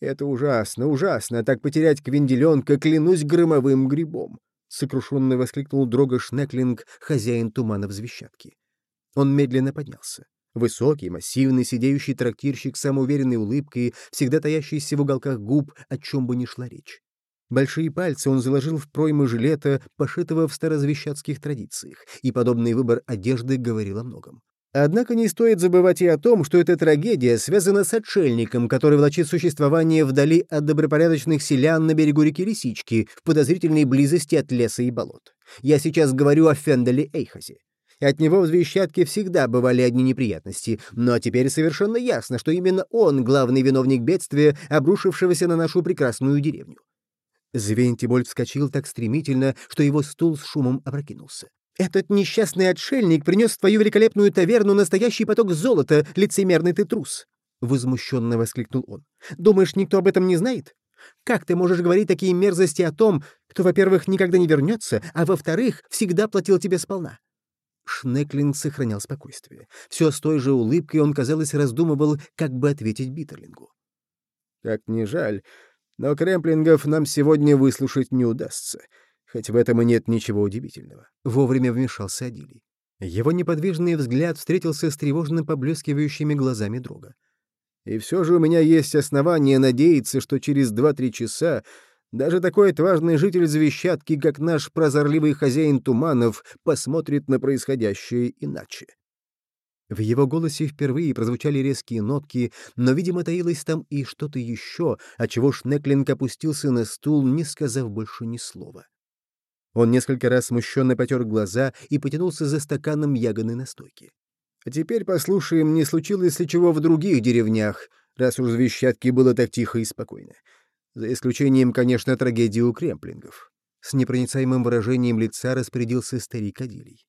Это ужасно, ужасно, так потерять квинделенка, клянусь громовым грибом. Сокрушенно воскликнул Дрога Шнеклинг, хозяин тумана в. Он медленно поднялся. Высокий, массивный, сидеющий трактирщик с самоуверенной улыбкой, всегда таящийся в уголках губ, о чем бы ни шла речь. Большие пальцы он заложил в проймы жилета, пошитого в старозвещатских традициях, и подобный выбор одежды говорил о многом. Однако не стоит забывать и о том, что эта трагедия связана с отшельником, который влачит существование вдали от добропорядочных селян на берегу реки Лисички, в подозрительной близости от леса и болот. Я сейчас говорю о Фенделе Эйхасе. От него в Звещатке всегда бывали одни неприятности, но теперь совершенно ясно, что именно он главный виновник бедствия, обрушившегося на нашу прекрасную деревню. Звентибольд вскочил так стремительно, что его стул с шумом опрокинулся. «Этот несчастный отшельник принес в твою великолепную таверну настоящий поток золота, лицемерный ты трус!» — возмущенно воскликнул он. «Думаешь, никто об этом не знает? Как ты можешь говорить такие мерзости о том, кто, во-первых, никогда не вернется, а во-вторых, всегда платил тебе сполна?» Шнеклинг сохранял спокойствие. Все с той же улыбкой он, казалось, раздумывал, как бы ответить Биттерлингу. «Как не жаль, но кремплингов нам сегодня выслушать не удастся, хоть в этом и нет ничего удивительного. Вовремя вмешался Адилий. Его неподвижный взгляд встретился с тревожно поблескивающими глазами друга. И все же у меня есть основания надеяться, что через два-три часа даже такой отважный житель Завещатки, как наш прозорливый хозяин Туманов, посмотрит на происходящее иначе. В его голосе впервые прозвучали резкие нотки, но, видимо, таилось там и что-то еще, отчего Шнеклинг опустился на стул, не сказав больше ни слова. Он несколько раз смущенно потер глаза и потянулся за стаканом ягодной настойки. «А теперь послушаем, не случилось ли чего в других деревнях, раз уж в Вещатке было так тихо и спокойно. За исключением, конечно, трагедии у кремплингов». С непроницаемым выражением лица распорядился старик Адилий.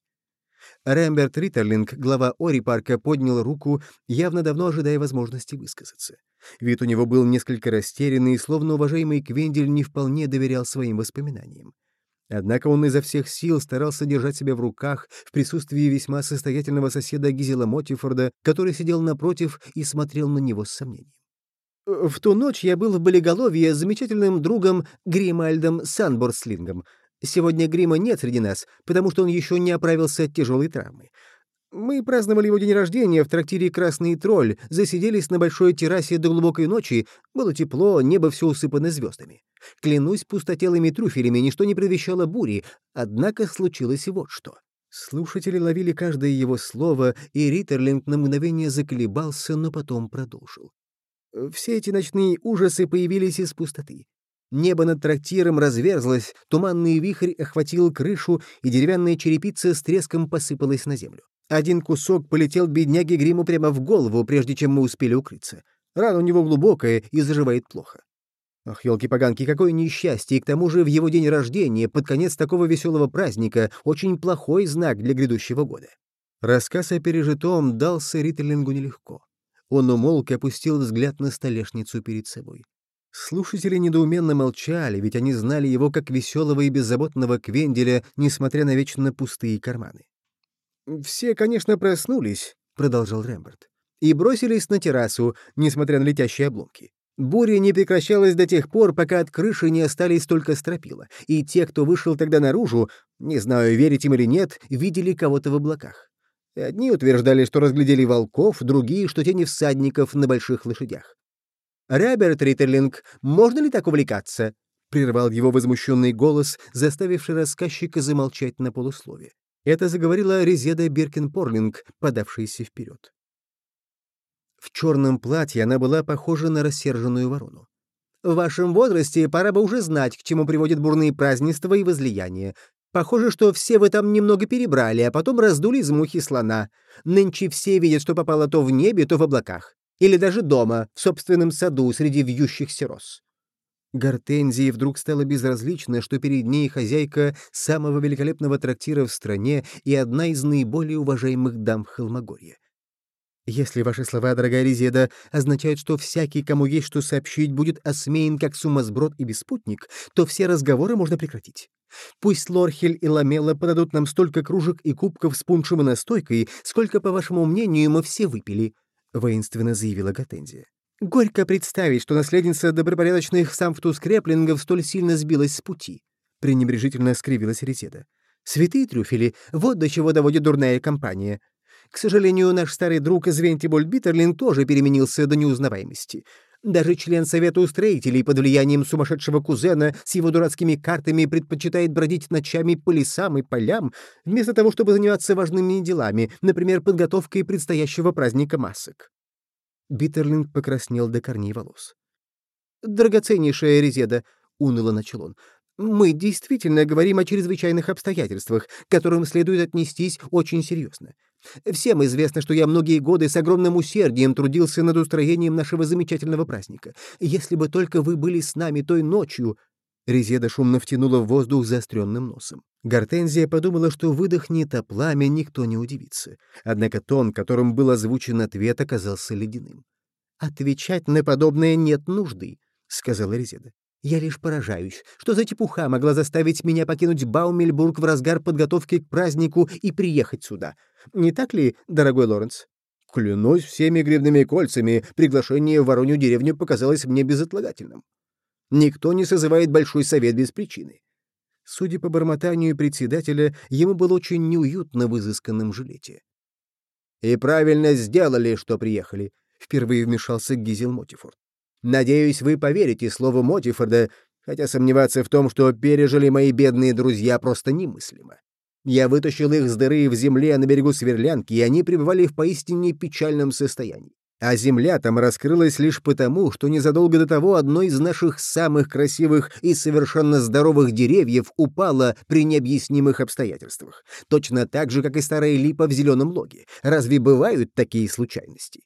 Рэмберт Риттерлинг, глава Ори парка, поднял руку, явно давно ожидая возможности высказаться. Вид у него был несколько растерянный, словно уважаемый Квендель не вполне доверял своим воспоминаниям. Однако он изо всех сил старался держать себя в руках в присутствии весьма состоятельного соседа Гизела Мотифорда, который сидел напротив и смотрел на него с сомнением. «В ту ночь я был в Болиголовье с замечательным другом Гримальдом Санборслингом. Сегодня Грима нет среди нас, потому что он еще не оправился от тяжелой травмы. Мы праздновали его день рождения в трактире «Красный тролль», засиделись на большой террасе до глубокой ночи, было тепло, небо все усыпано звездами. Клянусь пустотелыми трюфелями, ничто не предвещало бури, однако случилось вот что. Слушатели ловили каждое его слово, и Риттерлинг на мгновение заколебался, но потом продолжил. Все эти ночные ужасы появились из пустоты. Небо над трактиром разверзлось, туманный вихрь охватил крышу, и деревянная черепица с треском посыпалась на землю. Один кусок полетел бедняге Гриму прямо в голову, прежде чем мы успели укрыться. Рана у него глубокая и заживает плохо. Ах, елки-поганки, какое несчастье, и к тому же в его день рождения, под конец такого веселого праздника, очень плохой знак для грядущего года. Рассказ о пережитом дался Риттерлингу нелегко. Он умолк и опустил взгляд на столешницу перед собой. Слушатели недоуменно молчали, ведь они знали его как веселого и беззаботного Квенделя, несмотря на вечно пустые карманы. «Все, конечно, проснулись», — продолжал Рэмберт, «и бросились на террасу, несмотря на летящие обломки. Буря не прекращалась до тех пор, пока от крыши не остались только стропила, и те, кто вышел тогда наружу, не знаю, верить им или нет, видели кого-то в облаках. Одни утверждали, что разглядели волков, другие, что тени всадников на больших лошадях. «Роберт Риттерлинг, можно ли так увлекаться?» — прервал его возмущенный голос, заставивший рассказчика замолчать на полуслове. Это заговорила Резеда Биркин-Порлинг, подавшаяся вперед. В черном платье она была похожа на рассерженную ворону. «В вашем возрасте пора бы уже знать, к чему приводят бурные празднества и возлияния. Похоже, что все вы там немного перебрали, а потом раздули из мухи слона. Нынче все видят, что попало то в небе, то в облаках или даже дома, в собственном саду, среди вьющихся роз. Гортензии вдруг стало безразлично, что перед ней хозяйка самого великолепного трактира в стране и одна из наиболее уважаемых дам Холмогорья. Если ваши слова, дорогая Резеда, означают, что всякий, кому есть что сообщить, будет осмеян как сумасброд и беспутник, то все разговоры можно прекратить. Пусть Лорхель и Ламела подадут нам столько кружек и кубков с пуншем и настойкой, сколько, по вашему мнению, мы все выпили. — воинственно заявила Готензия. «Горько представить, что наследница добропорядочных самфтус Креплингов столь сильно сбилась с пути», — пренебрежительно скривилась Резеда. «Святые трюфели, вот до чего доводит дурная компания. К сожалению, наш старый друг Звентиболь Биттерлинг тоже переменился до неузнаваемости. Даже член Совета устроителей под влиянием сумасшедшего кузена с его дурацкими картами предпочитает бродить ночами по лесам и полям, вместо того, чтобы заниматься важными делами, например, подготовкой предстоящего праздника масок. Биттерлинг покраснел до корней волос. «Драгоценнейшая Резеда», — уныло начал он, — «мы действительно говорим о чрезвычайных обстоятельствах, к которым следует отнестись очень серьезно. Всем известно, что я многие годы с огромным усердием трудился над устроением нашего замечательного праздника. Если бы только вы были с нами той ночью...» Резеда шумно втянула в воздух заостренным носом. Гортензия подумала, что выдохнет, а пламя никто не удивится. Однако тон, которым был озвучен ответ, оказался ледяным. «Отвечать на подобное нет нужды», — сказала Резеда. Я лишь поражаюсь, что за чепуха могла заставить меня покинуть Баумельбург в разгар подготовки к празднику и приехать сюда. Не так ли, дорогой Лоренс? Клянусь всеми гривными кольцами, приглашение в Воронью деревню показалось мне безотлагательным. Никто не созывает большой совет без причины. Судя по бормотанию председателя, ему было очень неуютно в изысканном жилете. «И правильно сделали, что приехали», — впервые вмешался Гизел Мотифорд. Надеюсь, вы поверите слову Мотифорда, хотя сомневаться в том, что пережили мои бедные друзья, просто немыслимо. Я вытащил их с дыры в земле на берегу Сверлянки, и они пребывали в поистине печальном состоянии. А земля там раскрылась лишь потому, что незадолго до того одно из наших самых красивых и совершенно здоровых деревьев упало при необъяснимых обстоятельствах. Точно так же, как и старая липа в зеленом логе. Разве бывают такие случайности?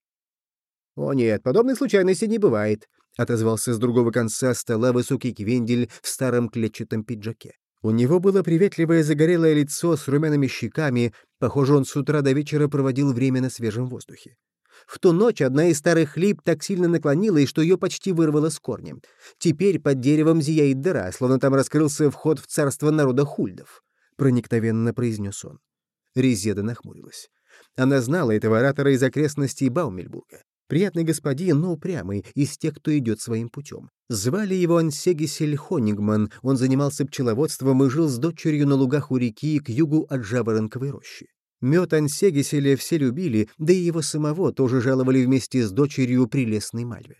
«О нет, подобной случайности не бывает», — отозвался с другого конца стола высокий квендель в старом клетчатом пиджаке. У него было приветливое загорелое лицо с румяными щеками, похоже, он с утра до вечера проводил время на свежем воздухе. В ту ночь одна из старых лип так сильно наклонилась, что ее почти вырвало с корнем. Теперь под деревом зияет дыра, словно там раскрылся вход в царство народа хульдов. Проникновенно произнес он. Резеда нахмурилась. Она знала этого оратора из окрестностей Баумельбурга. Приятный господин, но упрямый, из тех, кто идет своим путем. Звали его Ансегисель Хонингман, он занимался пчеловодством и жил с дочерью на лугах у реки к югу от Жаворонковой рощи. Мед Ансегиселя все любили, да и его самого тоже жаловали вместе с дочерью прелестной Мальве.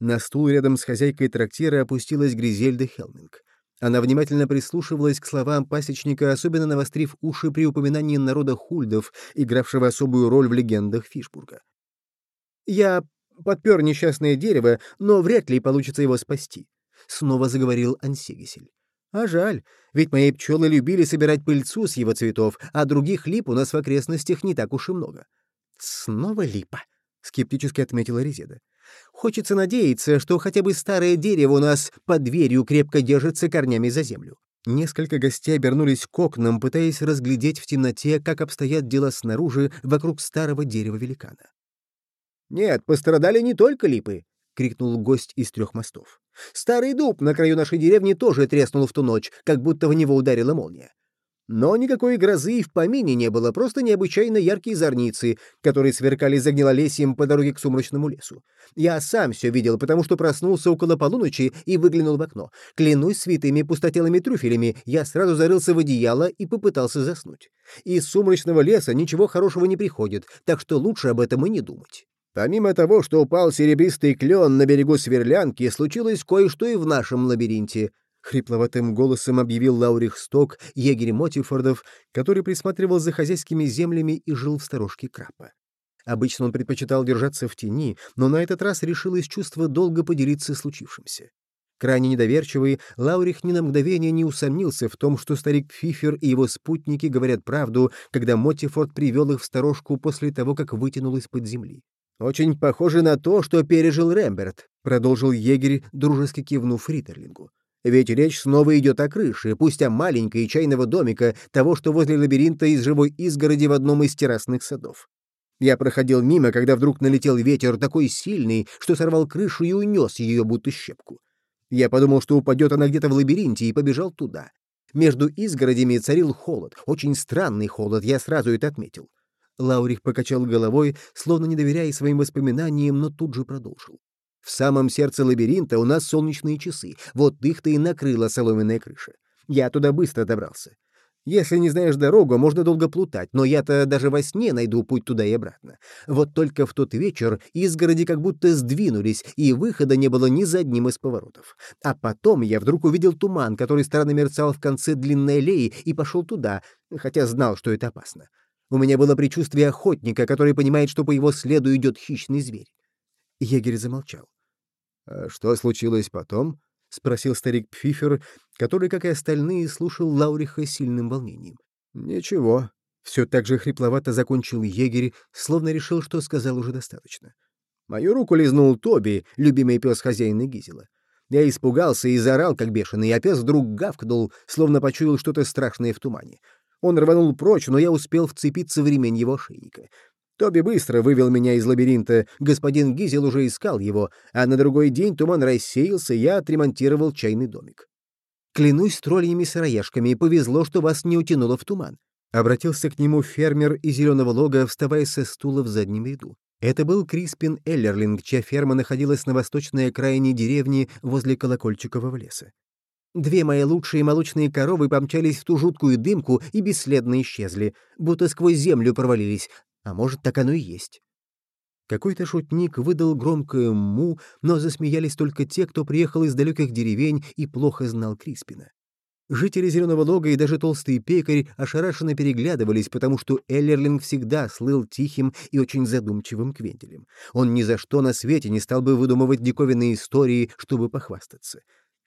На стул рядом с хозяйкой трактира опустилась Гризельда Хелминг. Она внимательно прислушивалась к словам пасечника, особенно навострив уши при упоминании народа хульдов, игравшего особую роль в легендах Фишбурга. «Я подпер несчастное дерево, но вряд ли получится его спасти», — снова заговорил Ансегисель. А жаль, ведь мои пчелы любили собирать пыльцу с его цветов, а других лип у нас в окрестностях не так уж и много. Снова липа, — скептически отметила Резеда. Хочется надеяться, что хотя бы старое дерево у нас под дверью крепко держится корнями за землю. Несколько гостей обернулись к окнам, пытаясь разглядеть в темноте, как обстоят дела снаружи вокруг старого дерева великана. «Нет, пострадали не только липы», — крикнул гость из трех мостов. Старый дуб на краю нашей деревни тоже треснул в ту ночь, как будто в него ударила молния. Но никакой грозы и в помине не было, просто необычайно яркие зорницы, которые сверкали за гнилолесьем по дороге к сумрачному лесу. Я сам все видел, потому что проснулся около полуночи и выглянул в окно. Клянусь святыми пустотелыми трюфелями, я сразу зарылся в одеяло и попытался заснуть. Из сумрачного леса ничего хорошего не приходит, так что лучше об этом и не думать. Помимо того, что упал серебристый клен на берегу Сверлянки, случилось кое-что и в нашем лабиринте. Хрипловатым голосом объявил Лаурих Сток, егерь Мотифордов, который присматривал за хозяйскими землями и жил в сторожке Крапа. Обычно он предпочитал держаться в тени, но на этот раз решил из чувства долго поделиться случившимся. Крайне недоверчивый, Лаурих ни на мгновение не усомнился в том, что старик Фифер и его спутники говорят правду, когда Мотифорд привел их в сторожку после того, как вытянул из-под земли. «Очень похоже на то, что пережил Ремберт», — продолжил егерь, дружески кивнув Риттерлингу. «Ведь речь снова идет о крыше, пусть о маленькой чайного домика, того, что возле лабиринта из живой изгороди в одном из террасных садов. Я проходил мимо, когда вдруг налетел ветер такой сильный, что сорвал крышу и унес ее будто щепку. Я подумал, что упадет она где-то в лабиринте, и побежал туда. Между изгородями царил холод, очень странный холод, я сразу это отметил. Лаурих покачал головой, словно не доверяя своим воспоминаниям, но тут же продолжил. В самом сердце лабиринта у нас солнечные часы. Вот их-то и накрыла соломенная крыша. Я туда быстро добрался. Если не знаешь дорогу, можно долго плутать, но я-то даже во сне найду путь туда и обратно. Вот только в тот вечер изгороди как будто сдвинулись, и выхода не было ни за одним из поворотов. А потом я вдруг увидел туман, который странно мерцал в конце длинной аллеи, и пошел туда, хотя знал, что это опасно. У меня было предчувствие охотника, который понимает, что по его следу идет хищный зверь. Егерь замолчал. «А что случилось потом?» — спросил старик Пфифер, который, как и остальные, слушал Лауриха сильным волнением. «Ничего». Все так же хрипловато закончил егерь, словно решил, что сказал уже достаточно. Мою руку лизнул Тоби, любимый пес хозяина Гизела. Я испугался и заорал, как бешеный, а пес вдруг гавкнул, словно почуял что-то страшное в тумане. Он рванул прочь, но я успел вцепиться в ремень его ошейника. Тоби быстро вывел меня из лабиринта, господин Гизел уже искал его, а на другой день туман рассеялся, я отремонтировал чайный домик. «Клянусь троллями-сыроежками, повезло, что вас не утянуло в туман», — обратился к нему фермер из зеленого лога, вставая со стула в заднем ряду. Это был Криспин Эллерлинг, чья ферма находилась на восточной окраине деревни возле колокольчикового леса. Две мои лучшие молочные коровы помчались в ту жуткую дымку и бесследно исчезли, будто сквозь землю провалились, а может, так оно и есть. Какой-то шутник выдал громкое «му», но засмеялись только те, кто приехал из далеких деревень и плохо знал Криспина. Жители Зеленого Лога и даже толстый пекарь ошарашенно переглядывались, потому что Эллерлинг всегда слыл тихим и очень задумчивым Квентелем. Он ни за что на свете не стал бы выдумывать диковинные истории, чтобы похвастаться.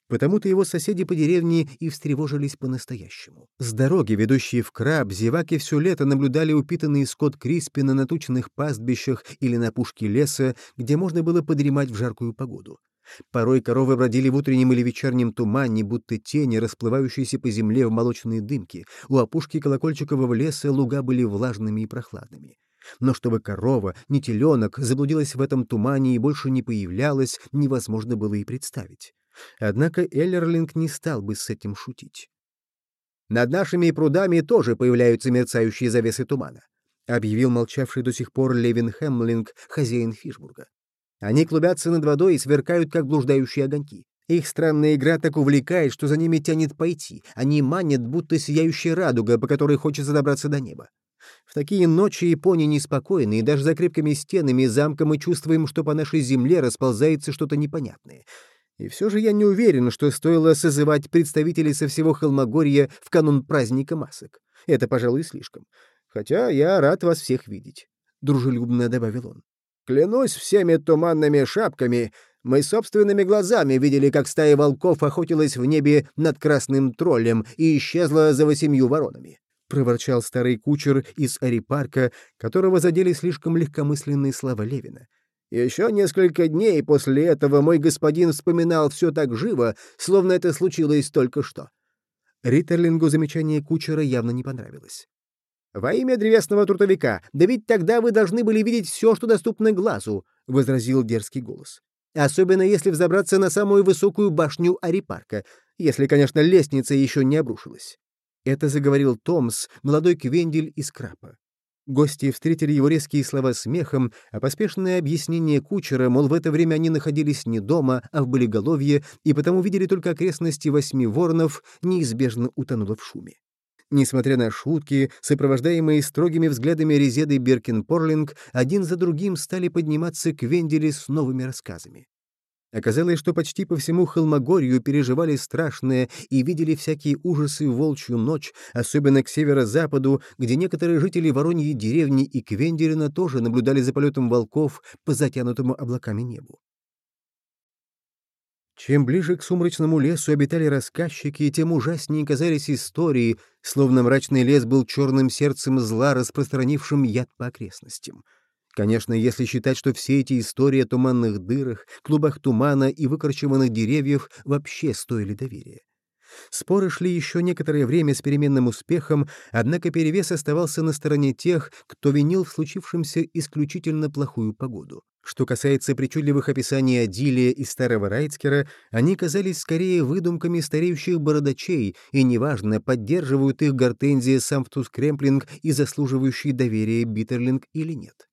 Потому-то его соседи по деревне и встревожились по-настоящему. С дороги, ведущей в краб, зеваки все лето наблюдали упитанный скот Криспи на натученных пастбищах или на пушке леса, где можно было подремать в жаркую погоду. Порой коровы бродили в утреннем или вечернем тумане, будто тени, расплывающиеся по земле в молочные дымки. У опушки колокольчикового леса луга были влажными и прохладными. Но чтобы корова, ни теленок, заблудилась в этом тумане и больше не появлялась, невозможно было и представить. Однако Эллерлинг не стал бы с этим шутить. «Над нашими прудами тоже появляются мерцающие завесы тумана», объявил молчавший до сих пор Левин Хемлинг, хозяин Фишбурга. Они клубятся над водой и сверкают, как блуждающие огоньки. Их странная игра так увлекает, что за ними тянет пойти. Они манят, будто сияющая радуга, по которой хочется добраться до неба. В такие ночи Японии неспокойны, и даже за крепкими стенами и замком мы чувствуем, что по нашей земле расползается что-то непонятное. И все же я не уверен, что стоило созывать представителей со всего Холмогорья в канун праздника масок. Это, пожалуй, слишком. Хотя я рад вас всех видеть», — дружелюбно добавил он. Клянусь всеми туманными шапками, мы собственными глазами видели, как стая волков охотилась в небе над красным троллем и исчезла за восемью воронами. — проворчал старый кучер из Арипарка, которого задели слишком легкомысленные слова Левина. Еще несколько дней после этого мой господин вспоминал все так живо, словно это случилось только что. Риттерлингу замечание кучера явно не понравилось. «Во имя древесного трутовика, да ведь тогда вы должны были видеть все, что доступно глазу», — возразил дерзкий голос. «Особенно если взобраться на самую высокую башню Арипарка, если, конечно, лестница еще не обрушилась». Это заговорил Томс, молодой Квендель из Крапа. Гости встретили его резкие слова смехом, а поспешное объяснение кучера, мол, в это время они находились не дома, а в болиголовье, и потому видели только окрестности восьми воронов, неизбежно утонуло в шуме. Несмотря на шутки, сопровождаемые строгими взглядами Резеды Биркин-Порлинг, один за другим стали подниматься к Вендели с новыми рассказами. Оказалось, что почти по всему Холмогорью переживали страшное и видели всякие ужасы в волчью ночь, особенно к северо-западу, где некоторые жители Вороньей деревни и Квенделина тоже наблюдали за полетом волков по затянутому облаками небу. Чем ближе к сумрачному лесу обитали рассказчики, тем ужаснее казались истории, словно мрачный лес был черным сердцем зла, распространившим яд по окрестностям. Конечно, если считать, что все эти истории о туманных дырах, клубах тумана и выкорчеванных деревьев вообще стоили доверия. Споры шли еще некоторое время с переменным успехом, однако перевес оставался на стороне тех, кто винил в случившемся исключительно плохую погоду. Что касается причудливых описаний Адилия и старого Райцкера, они казались скорее выдумками стареющих бородачей, и неважно, поддерживают их гортензия Самфтус Кремплинг и заслуживающий доверия Биттерлинг или нет.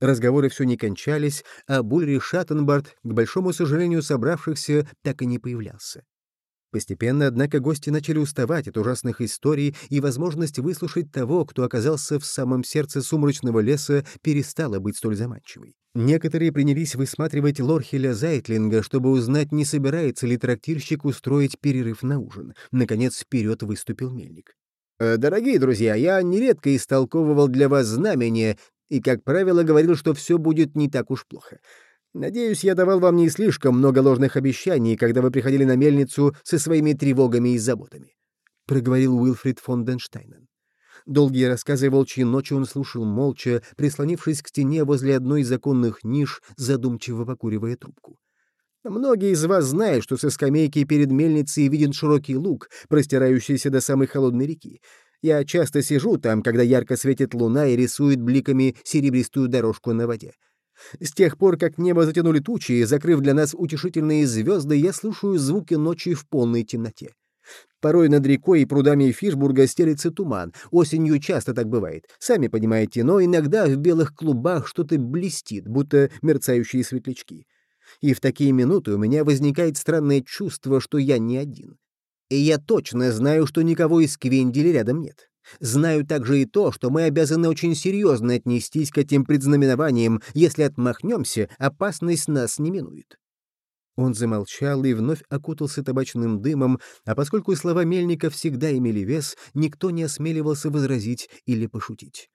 Разговоры все не кончались, а Бульри Шаттенбард, к большому сожалению собравшихся, так и не появлялся. Постепенно, однако, гости начали уставать от ужасных историй, и возможность выслушать того, кто оказался в самом сердце сумрачного леса, перестала быть столь заманчивой. Некоторые принялись высматривать Лорхеля Зайтлинга, чтобы узнать, не собирается ли трактирщик устроить перерыв на ужин. Наконец, вперед выступил мельник. «Э, «Дорогие друзья, я нередко истолковывал для вас знамения и, как правило, говорил, что все будет не так уж плохо. Надеюсь, я давал вам не слишком много ложных обещаний, когда вы приходили на мельницу со своими тревогами и заботами», — проговорил Уилфрид фон Денштайнен. Долгие рассказы волчьей ночи он слушал молча, прислонившись к стене возле одной из законных ниш, задумчиво покуривая трубку. Многие из вас знают, что со скамейки перед мельницей виден широкий луг, простирающийся до самой холодной реки. Я часто сижу там, когда ярко светит луна и рисует бликами серебристую дорожку на воде. С тех пор, как небо затянули тучи, закрыв для нас утешительные звезды, я слушаю звуки ночи в полной темноте. Порой над рекой и прудами Фишбурга стелится туман. Осенью часто так бывает. Сами понимаете, но иногда в белых клубах что-то блестит, будто мерцающие светлячки. И в такие минуты у меня возникает странное чувство, что я не один. И я точно знаю, что никого из Квендели рядом нет. Знаю также и то, что мы обязаны очень серьезно отнестись к этим предзнаменованиям. Если отмахнемся, опасность нас не минует. Он замолчал и вновь окутался табачным дымом, а поскольку слова Мельника всегда имели вес, никто не осмеливался возразить или пошутить.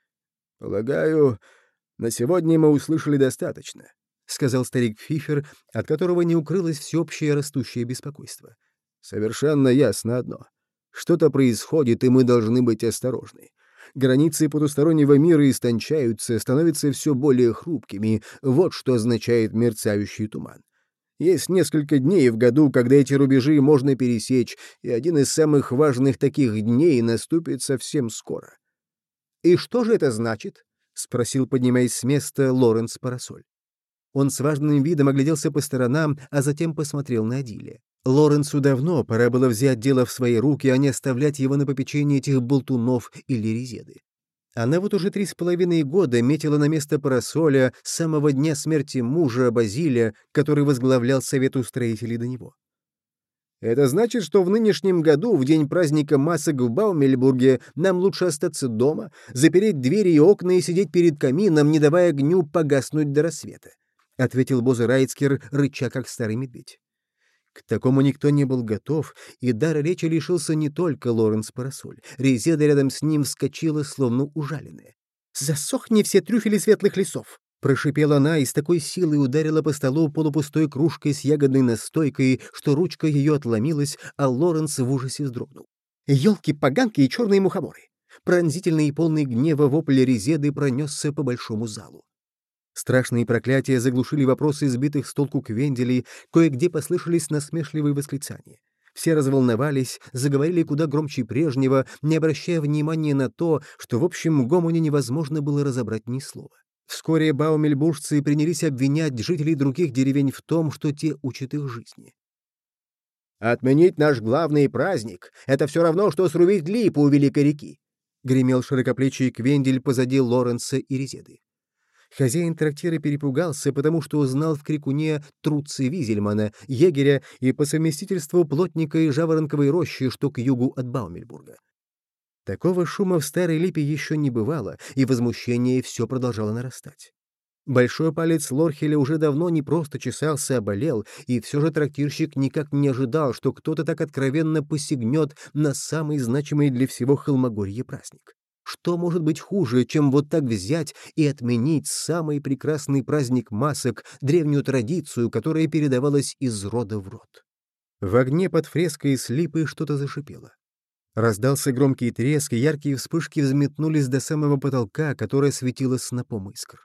«Полагаю, на сегодня мы услышали достаточно», — сказал старик Фифер, от которого не укрылось всеобщее растущее беспокойство. «Совершенно ясно одно. Что-то происходит, и мы должны быть осторожны. Границы потустороннего мира истончаются, становятся все более хрупкими. Вот что означает мерцающий туман. Есть несколько дней в году, когда эти рубежи можно пересечь, и один из самых важных таких дней наступит совсем скоро. «И что же это значит?» — спросил, поднимаясь с места, Лоренс Парасоль. Он с важным видом огляделся по сторонам, а затем посмотрел на Адиле. Лоренсу давно пора было взять дело в свои руки, а не оставлять его на попечение этих болтунов или резеды. Она вот уже три с половиной года метила на место парасоля с самого дня смерти мужа Базилия, который возглавлял совет устроителей до него. Это значит, что в нынешнем году, в день праздника масок в Баумельбурге, нам лучше остаться дома, запереть двери и окна и сидеть перед камином, не давая огню погаснуть до рассвета, — ответил Боза Райцкер, рыча как старый медведь. К такому никто не был готов, и дара речи лишился не только Лоренс Парасоль. Резеда рядом с ним вскочила, словно ужаленная. «Засохни все трюфели светлых лесов!» Прошипела она и с такой силой ударила по столу полупустой кружкой с ягодной настойкой, что ручка ее отломилась, а Лоренс в ужасе вздрогнул. «Елки-поганки и черные мухоморы!» Пронзительный и полный гнева вопль Резеды пронесся по большому залу. Страшные проклятия заглушили вопросы избитых с толку квенделей, кое-где послышались насмешливые восклицания. Все разволновались, заговорили куда громче прежнего, не обращая внимания на то, что в общем гомоне невозможно было разобрать ни слова. Вскоре баумельбуржцы принялись обвинять жителей других деревень в том, что те учат их жизни. «Отменить наш главный праздник — это все равно, что срубить липу у Великой реки», — гремел широкоплечий Квендель позади Лоренса и Резеды. Хозяин трактира перепугался, потому что узнал в крикуне Труци Визельмана, егеря и по совместительству плотника и жаворонковой рощи, что к югу от Баумельбурга. Такого шума в Старой Липе еще не бывало, и возмущение все продолжало нарастать. Большой палец Лорхеля уже давно не просто чесался, а болел, и все же трактирщик никак не ожидал, что кто-то так откровенно посягнет на самый значимый для всего Холмогорье праздник. Что может быть хуже, чем вот так взять и отменить самый прекрасный праздник масок, древнюю традицию, которая передавалась из рода в род? В огне под фреской слипы что-то зашипело. Раздался громкий треск, и яркие вспышки взметнулись до самого потолка, которое светило снопом искр.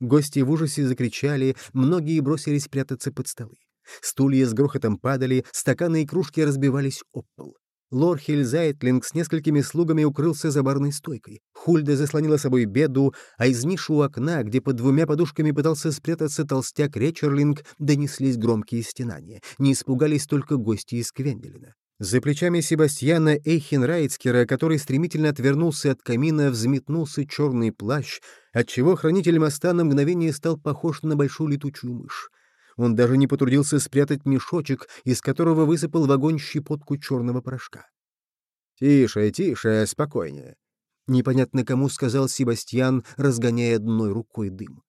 Гости в ужасе закричали, многие бросились прятаться под столы. Стулья с грохотом падали, стаканы и кружки разбивались об пол. Лорхель Зайтлинг с несколькими слугами укрылся за барной стойкой. Хульда заслонила собой беду, а из ниши у окна, где под двумя подушками пытался спрятаться толстяк Речерлинг, донеслись громкие стенания. Не испугались только гости из Квенделина. За плечами Себастьяна Эйхенрайцкера, который стремительно отвернулся от камина, взметнулся черный плащ, отчего хранитель моста на мгновение стал похож на большую летучую мышь. Он даже не потрудился спрятать мешочек, из которого высыпал в огонь щепотку черного порошка. «Тише, тише, спокойнее», — непонятно кому сказал Себастьян, разгоняя одной рукой дым.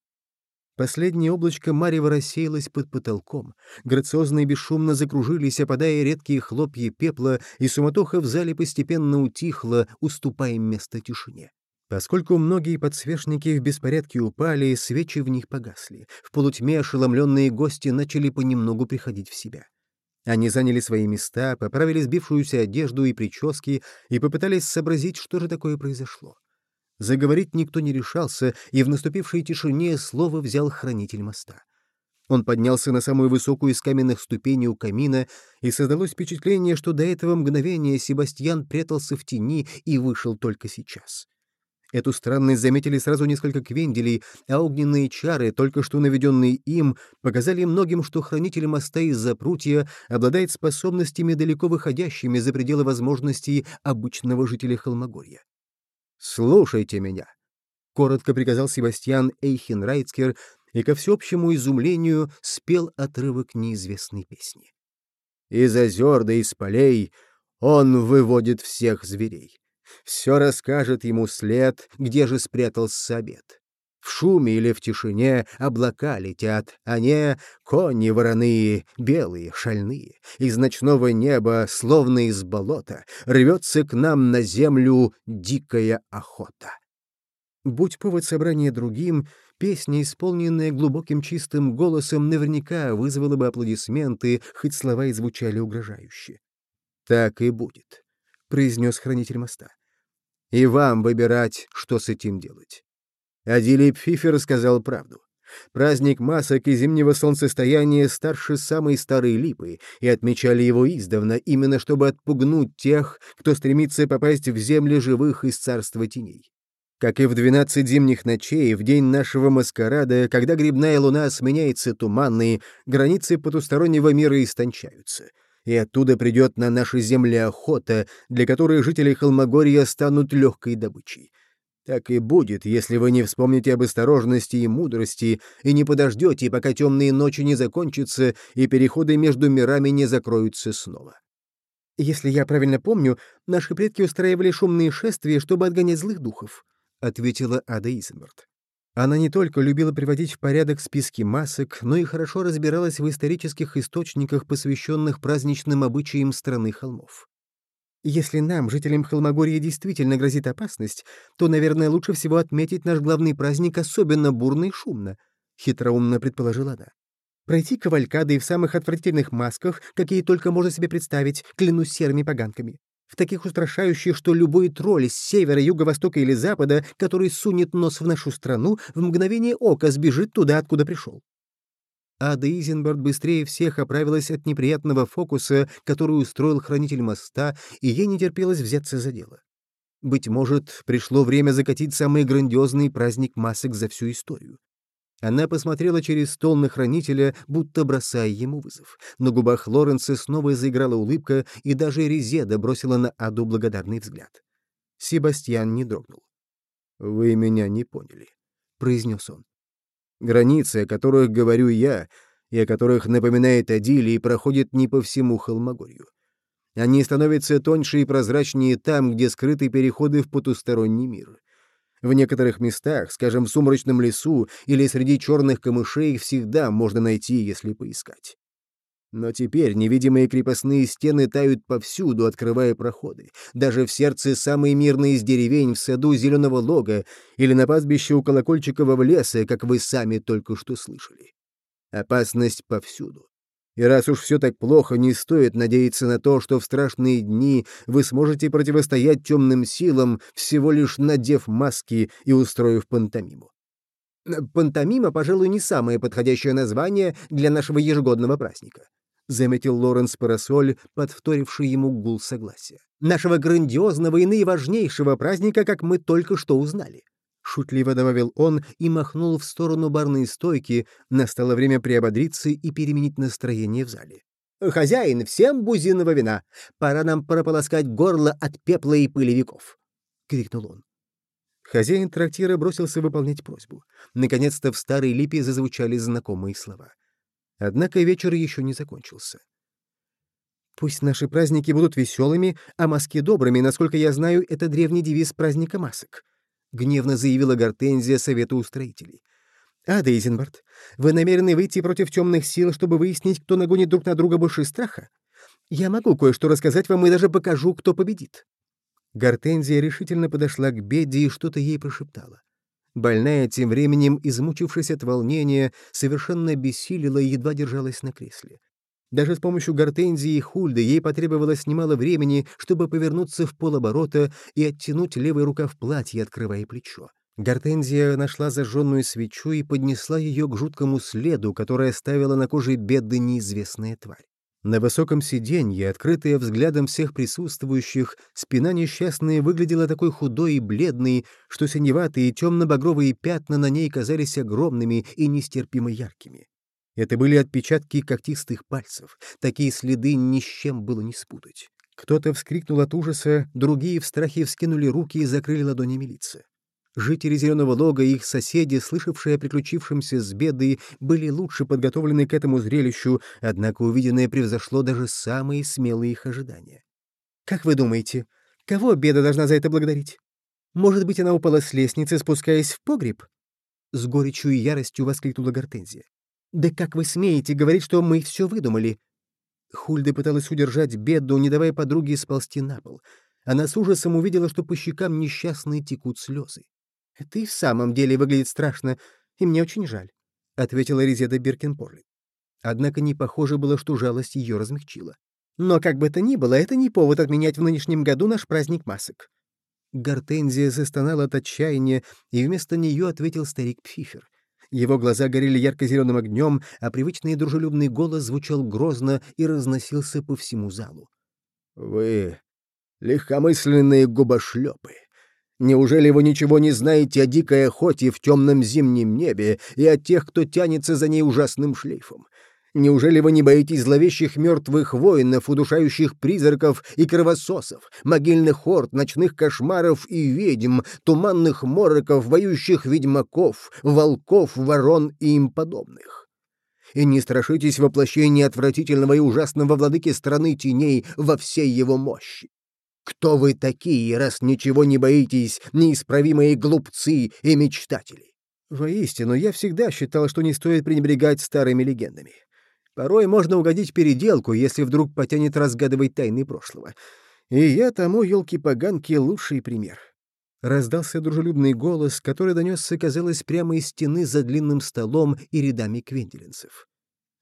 Последнее облачко марева рассеялось под потолком. Грациозно и бесшумно закружились, опадая редкие хлопья пепла, и суматоха в зале постепенно утихла, уступая место тишине. Поскольку многие подсвечники в беспорядке упали, свечи в них погасли. В полутьме ошеломленные гости начали понемногу приходить в себя. Они заняли свои места, поправили сбившуюся одежду и прически и попытались сообразить, что же такое произошло. Заговорить никто не решался, и в наступившей тишине слово взял хранитель моста. Он поднялся на самую высокую из каменных ступеней у камина, и создалось впечатление, что до этого мгновения Себастьян прятался в тени и вышел только сейчас. Эту странность заметили сразу несколько квенделей, а огненные чары, только что наведенные им, показали многим, что хранитель моста из-за прутья обладает способностями, далеко выходящими за пределы возможностей обычного жителя Холмогорья. «Слушайте меня!» — коротко приказал Себастьян Эйхенрайцкер и, ко всеобщему изумлению, спел отрывок неизвестной песни. «Из озер да из полей он выводит всех зверей. Все расскажет ему след, где же спрятался обед. В шуме или в тишине облака летят, а не кони вороные, белые, шальные. Из ночного неба, словно из болота, рвется к нам на землю дикая охота. Будь повод собрания другим, песня, исполненная глубоким чистым голосом, наверняка вызвала бы аплодисменты, хоть слова и звучали угрожающе. «Так и будет», — произнес хранитель моста. «И вам выбирать, что с этим делать». Адилип Фифер сказал правду. Праздник масок и зимнего солнцестояния старше самой старой липы, и отмечали его издавна, именно чтобы отпугнуть тех, кто стремится попасть в земли живых из царства теней. Как и в двенадцать зимних ночей, в день нашего маскарада, когда грибная луна сменяется туманной, границы потустороннего мира истончаются, и оттуда придет на наши земли охота, для которой жители Холмогорья станут легкой добычей. Так и будет, если вы не вспомните об осторожности и мудрости и не подождете, пока темные ночи не закончатся и переходы между мирами не закроются снова. «Если я правильно помню, наши предки устраивали шумные шествия, чтобы отгонять злых духов», — ответила Ада Изенберт. Она не только любила приводить в порядок списки масок, но и хорошо разбиралась в исторических источниках, посвященных праздничным обычаям страны холмов. Если нам, жителям Холмогорья, действительно грозит опасность, то, наверное, лучше всего отметить наш главный праздник особенно бурно и шумно», — хитроумно предположила она. «Пройти кавалькады в самых отвратительных масках, какие только можно себе представить, клянусь серыми поганками. В таких устрашающих, что любой тролль с севера, юго-востока или запада, который сунет нос в нашу страну, в мгновение ока сбежит туда, откуда пришел. Ада Изенбард быстрее всех оправилась от неприятного фокуса, который устроил хранитель моста, и ей не терпелось взяться за дело. Быть может, пришло время закатить самый грандиозный праздник масок за всю историю. Она посмотрела через стол на хранителя, будто бросая ему вызов. На губах Лоренса снова заиграла улыбка, и даже Резеда бросила на Аду благодарный взгляд. Себастьян не дрогнул. «Вы меня не поняли», — произнес он. Границы, о которых говорю я, и о которых напоминает Адилий, проходят не по всему Холмогорью. Они становятся тоньше и прозрачнее там, где скрыты переходы в потусторонний мир. В некоторых местах, скажем, в сумрачном лесу или среди черных камышей, всегда можно найти, если поискать. Но теперь невидимые крепостные стены тают повсюду, открывая проходы. Даже в сердце самой мирной из деревень, в саду зеленого лога или на пастбище у колокольчикового леса, как вы сами только что слышали. Опасность повсюду. И раз уж все так плохо, не стоит надеяться на то, что в страшные дни вы сможете противостоять темным силам, всего лишь надев маски и устроив пантомиму. Пантомима, пожалуй, не самое подходящее название для нашего ежегодного праздника. — заметил Лоренс Парасоль, подвторивший ему гул согласия. «Нашего грандиозного и наиважнейшего праздника, как мы только что узнали». Шутливо добавил он и махнул в сторону барной стойки. Настало время приободриться и переменить настроение в зале. «Хозяин, всем бузиного вина! Пора нам прополоскать горло от пепла и пыли веков!» — крикнул он. Хозяин трактира бросился выполнять просьбу. Наконец-то в старой липе зазвучали знакомые слова — Однако вечер еще не закончился. «Пусть наши праздники будут веселыми, а маски добрыми. Насколько я знаю, это древний девиз праздника масок», — гневно заявила Гортензия Совету устроителей. «А, Дейзенбард, вы намерены выйти против темных сил, чтобы выяснить, кто нагонит друг на друга больше страха? Я могу кое-что рассказать вам и даже покажу, кто победит». Гортензия решительно подошла к Беде и что-то ей прошептала. Больная, тем временем, измучившись от волнения, совершенно бессилила и едва держалась на кресле. Даже с помощью гортензии и хульды ей потребовалось немало времени, чтобы повернуться в полоборота и оттянуть левый рукав платья, открывая плечо. Гортензия нашла зажженную свечу и поднесла ее к жуткому следу, который оставила на коже беды неизвестная тварь. На высоком сиденье, открытая взглядом всех присутствующих, спина несчастной выглядела такой худой и бледной, что синеватые темно-багровые пятна на ней казались огромными и нестерпимо яркими. Это были отпечатки когтистых пальцев. Такие следы ни с чем было не спутать. Кто-то вскрикнул от ужаса, другие в страхе вскинули руки и закрыли ладонями лица. Жители Зеленого Лога и их соседи, слышавшие о приключившемся с бедой, были лучше подготовлены к этому зрелищу, однако увиденное превзошло даже самые смелые их ожидания. «Как вы думаете, кого беда должна за это благодарить? Может быть, она упала с лестницы, спускаясь в погреб?» — с горечью и яростью воскликнула Гортензия. «Да как вы смеете говорить, что мы все выдумали?» Хульда пыталась удержать беду, не давая подруге сползти на пол. Она с ужасом увидела, что по щекам несчастные текут слезы. «Это и в самом деле выглядит страшно, и мне очень жаль», — ответила Резеда Биркенпорли. Однако не похоже было, что жалость ее размягчила. «Но как бы то ни было, это не повод отменять в нынешнем году наш праздник масок». Гортензия застонала от отчаяния, и вместо нее ответил старик Пфифер. Его глаза горели ярко-зеленым огнем, а привычный дружелюбный голос звучал грозно и разносился по всему залу. «Вы легкомысленные губошлепы! Неужели вы ничего не знаете о дикой охоте в темном зимнем небе и о тех, кто тянется за ней ужасным шлейфом? Неужели вы не боитесь зловещих мертвых воинов, удушающих призраков и кровососов, могильных хорд, ночных кошмаров и ведьм, туманных мороков, воющих ведьмаков, волков, ворон и им подобных? И не страшитесь воплощения отвратительного и ужасного владыки страны теней во всей его мощи. Кто вы такие, раз ничего не боитесь, неисправимые глупцы и мечтатели? Воистину, я всегда считал, что не стоит пренебрегать старыми легендами. Порой можно угодить переделку, если вдруг потянет разгадывать тайны прошлого. И я тому, елки-поганки, лучший пример. Раздался дружелюбный голос, который донесся, казалось, прямо из стены за длинным столом и рядами квентелинцев.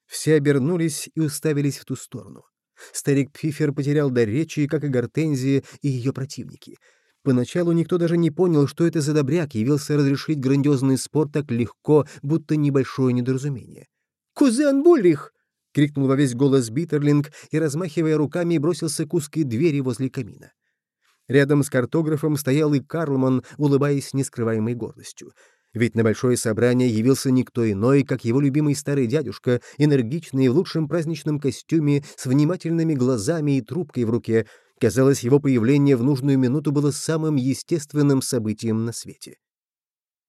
Все обернулись и уставились в ту сторону. Старик Пфифер потерял дар речи, как и Гортензия и ее противники. Поначалу никто даже не понял, что это за добряк явился разрешить грандиозный спор так легко, будто небольшое недоразумение. «Кузен Буллих!» — крикнул во весь голос Биттерлинг и, размахивая руками, бросился к узкой двери возле камина. Рядом с картографом стоял и Карлман, улыбаясь нескрываемой гордостью. Ведь на большое собрание явился никто иной, как его любимый старый дядюшка, энергичный в лучшем праздничном костюме, с внимательными глазами и трубкой в руке. Казалось, его появление в нужную минуту было самым естественным событием на свете.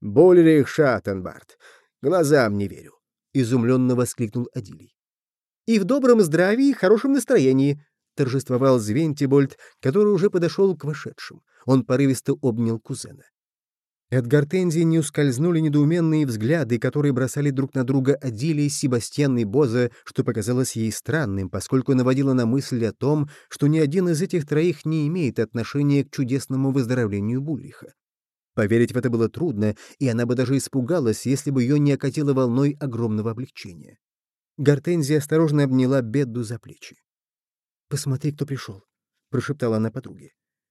«Болерих Шаттенбарт! Глазам не верю!» — изумленно воскликнул Адилий и в добром здравии и хорошем настроении», — торжествовал Звентибольд, который уже подошел к вошедшим. Он порывисто обнял кузена. От Гортензии не ускользнули недоуменные взгляды, которые бросали друг на друга Адилий, Себастьян и Боза, что показалось ей странным, поскольку наводило на мысль о том, что ни один из этих троих не имеет отношения к чудесному выздоровлению Бульриха. Поверить в это было трудно, и она бы даже испугалась, если бы ее не окатило волной огромного облегчения. Гортензия осторожно обняла Бедду за плечи. «Посмотри, кто пришел», — прошептала она подруге.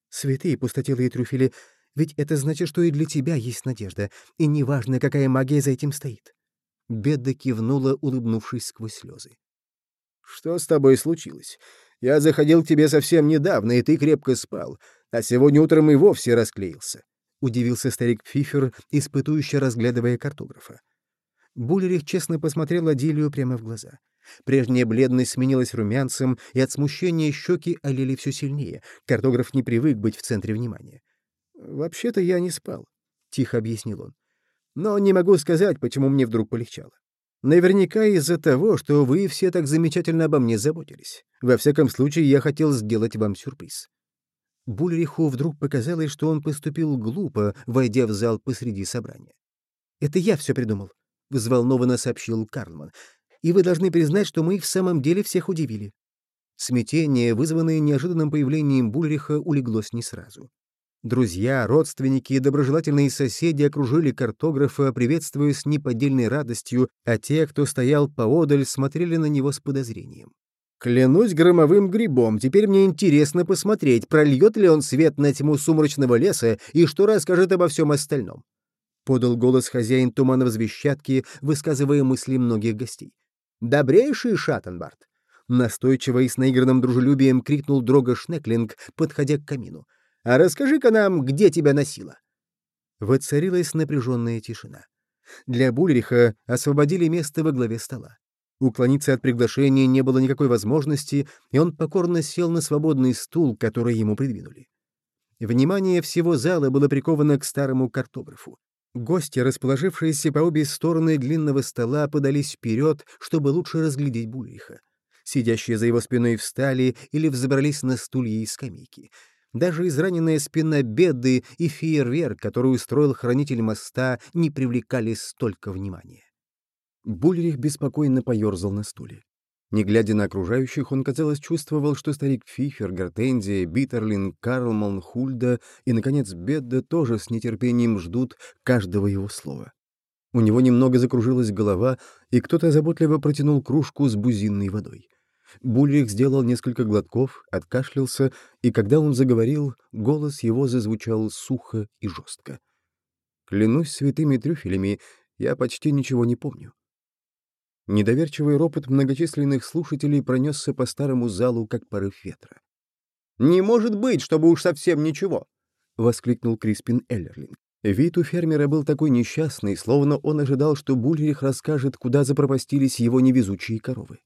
«Святые пустотелые трюфели, ведь это значит, что и для тебя есть надежда, и неважно, какая магия за этим стоит». Бедда кивнула, улыбнувшись сквозь слезы. «Что с тобой случилось? Я заходил к тебе совсем недавно, и ты крепко спал, а сегодня утром и вовсе расклеился», — удивился старик Пфифер, испытующе разглядывая картографа. Буллерих честно посмотрел Адилию прямо в глаза. Прежняя бледность сменилась румянцем, и от смущения щеки олели все сильнее. Картограф не привык быть в центре внимания. «Вообще-то я не спал», — тихо объяснил он. «Но не могу сказать, почему мне вдруг полегчало. Наверняка из-за того, что вы все так замечательно обо мне заботились. Во всяком случае, я хотел сделать вам сюрприз». Буллериху вдруг показалось, что он поступил глупо, войдя в зал посреди собрания. «Это я все придумал», — взволнованно сообщил Карлман. «И вы должны признать, что мы в самом деле всех удивили». Смятение, вызванное неожиданным появлением Бульриха, улеглось не сразу. Друзья, родственники и доброжелательные соседи окружили картографа, приветствуя с неподдельной радостью, а те, кто стоял поодаль, смотрели на него с подозрением. «Клянусь громовым грибом, теперь мне интересно посмотреть, прольет ли он свет на тьму сумрачного леса и что расскажет обо всем остальном. — подал голос хозяин тумана взбещатки, высказывая мысли многих гостей. «Добрейший Шаттенбарт!» Настойчиво и с наигранным дружелюбием крикнул Дрога Шнеклинг, подходя к камину. «А расскажи-ка нам, где тебя носило?» Воцарилась напряженная тишина. Для Бульриха освободили место во главе стола. Уклониться от приглашения не было никакой возможности, и он покорно сел на свободный стул, который ему придвинули. Внимание всего зала было приковано к старому картографу. Гости, расположившиеся по обе стороны длинного стола, подались вперед, чтобы лучше разглядеть Бульриха. Сидящие за его спиной встали или взобрались на стулья и скамейки. Даже израненная спина беды и фейерверк, который устроил хранитель моста, не привлекали столько внимания. Буллерих беспокойно поерзал на стуле. Не глядя на окружающих, он, казалось, чувствовал, что старик Фифер, Гортензия, Биттерлин, Карлман, Хульда и, наконец, Бедда тоже с нетерпением ждут каждого его слова. У него немного закружилась голова, и кто-то заботливо протянул кружку с бузинной водой. Бульрих сделал несколько глотков, откашлялся, и когда он заговорил, голос его зазвучал сухо и жестко. «Клянусь святыми трюфелями, я почти ничего не помню». Недоверчивый ропот многочисленных слушателей пронесся по старому залу, как порыв ветра. «Не может быть, чтобы уж совсем ничего!» — воскликнул Криспин Эллерлинг. Вид у фермера был такой несчастный, словно он ожидал, что Бульрих расскажет, куда запропастились его невезучие коровы.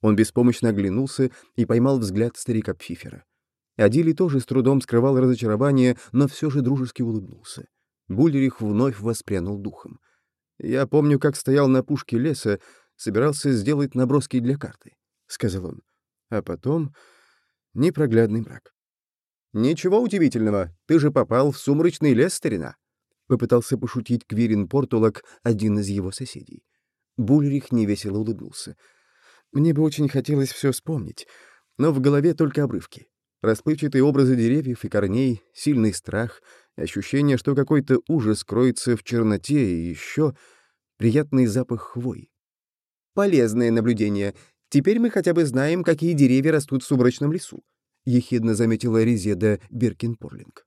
Он беспомощно оглянулся и поймал взгляд старика Пфифера. Адили тоже с трудом скрывал разочарование, но все же дружески улыбнулся. Бульрих вновь воспрянул духом. «Я помню, как стоял на пушке леса, собирался сделать наброски для карты», — сказал он. А потом непроглядный мрак. «Ничего удивительного, ты же попал в сумрачный лес, старина», — попытался пошутить Квирин Портулак, один из его соседей. Бульрих невесело улыбнулся. Мне бы очень хотелось все вспомнить, но в голове только обрывки. Расплывчатые образы деревьев и корней, сильный страх, ощущение, что какой-то ужас кроется в черноте и еще приятный запах хвои. «Полезное наблюдение. Теперь мы хотя бы знаем, какие деревья растут в сумрачном лесу», — ехидно заметила Резеда Биркин-Порлинг.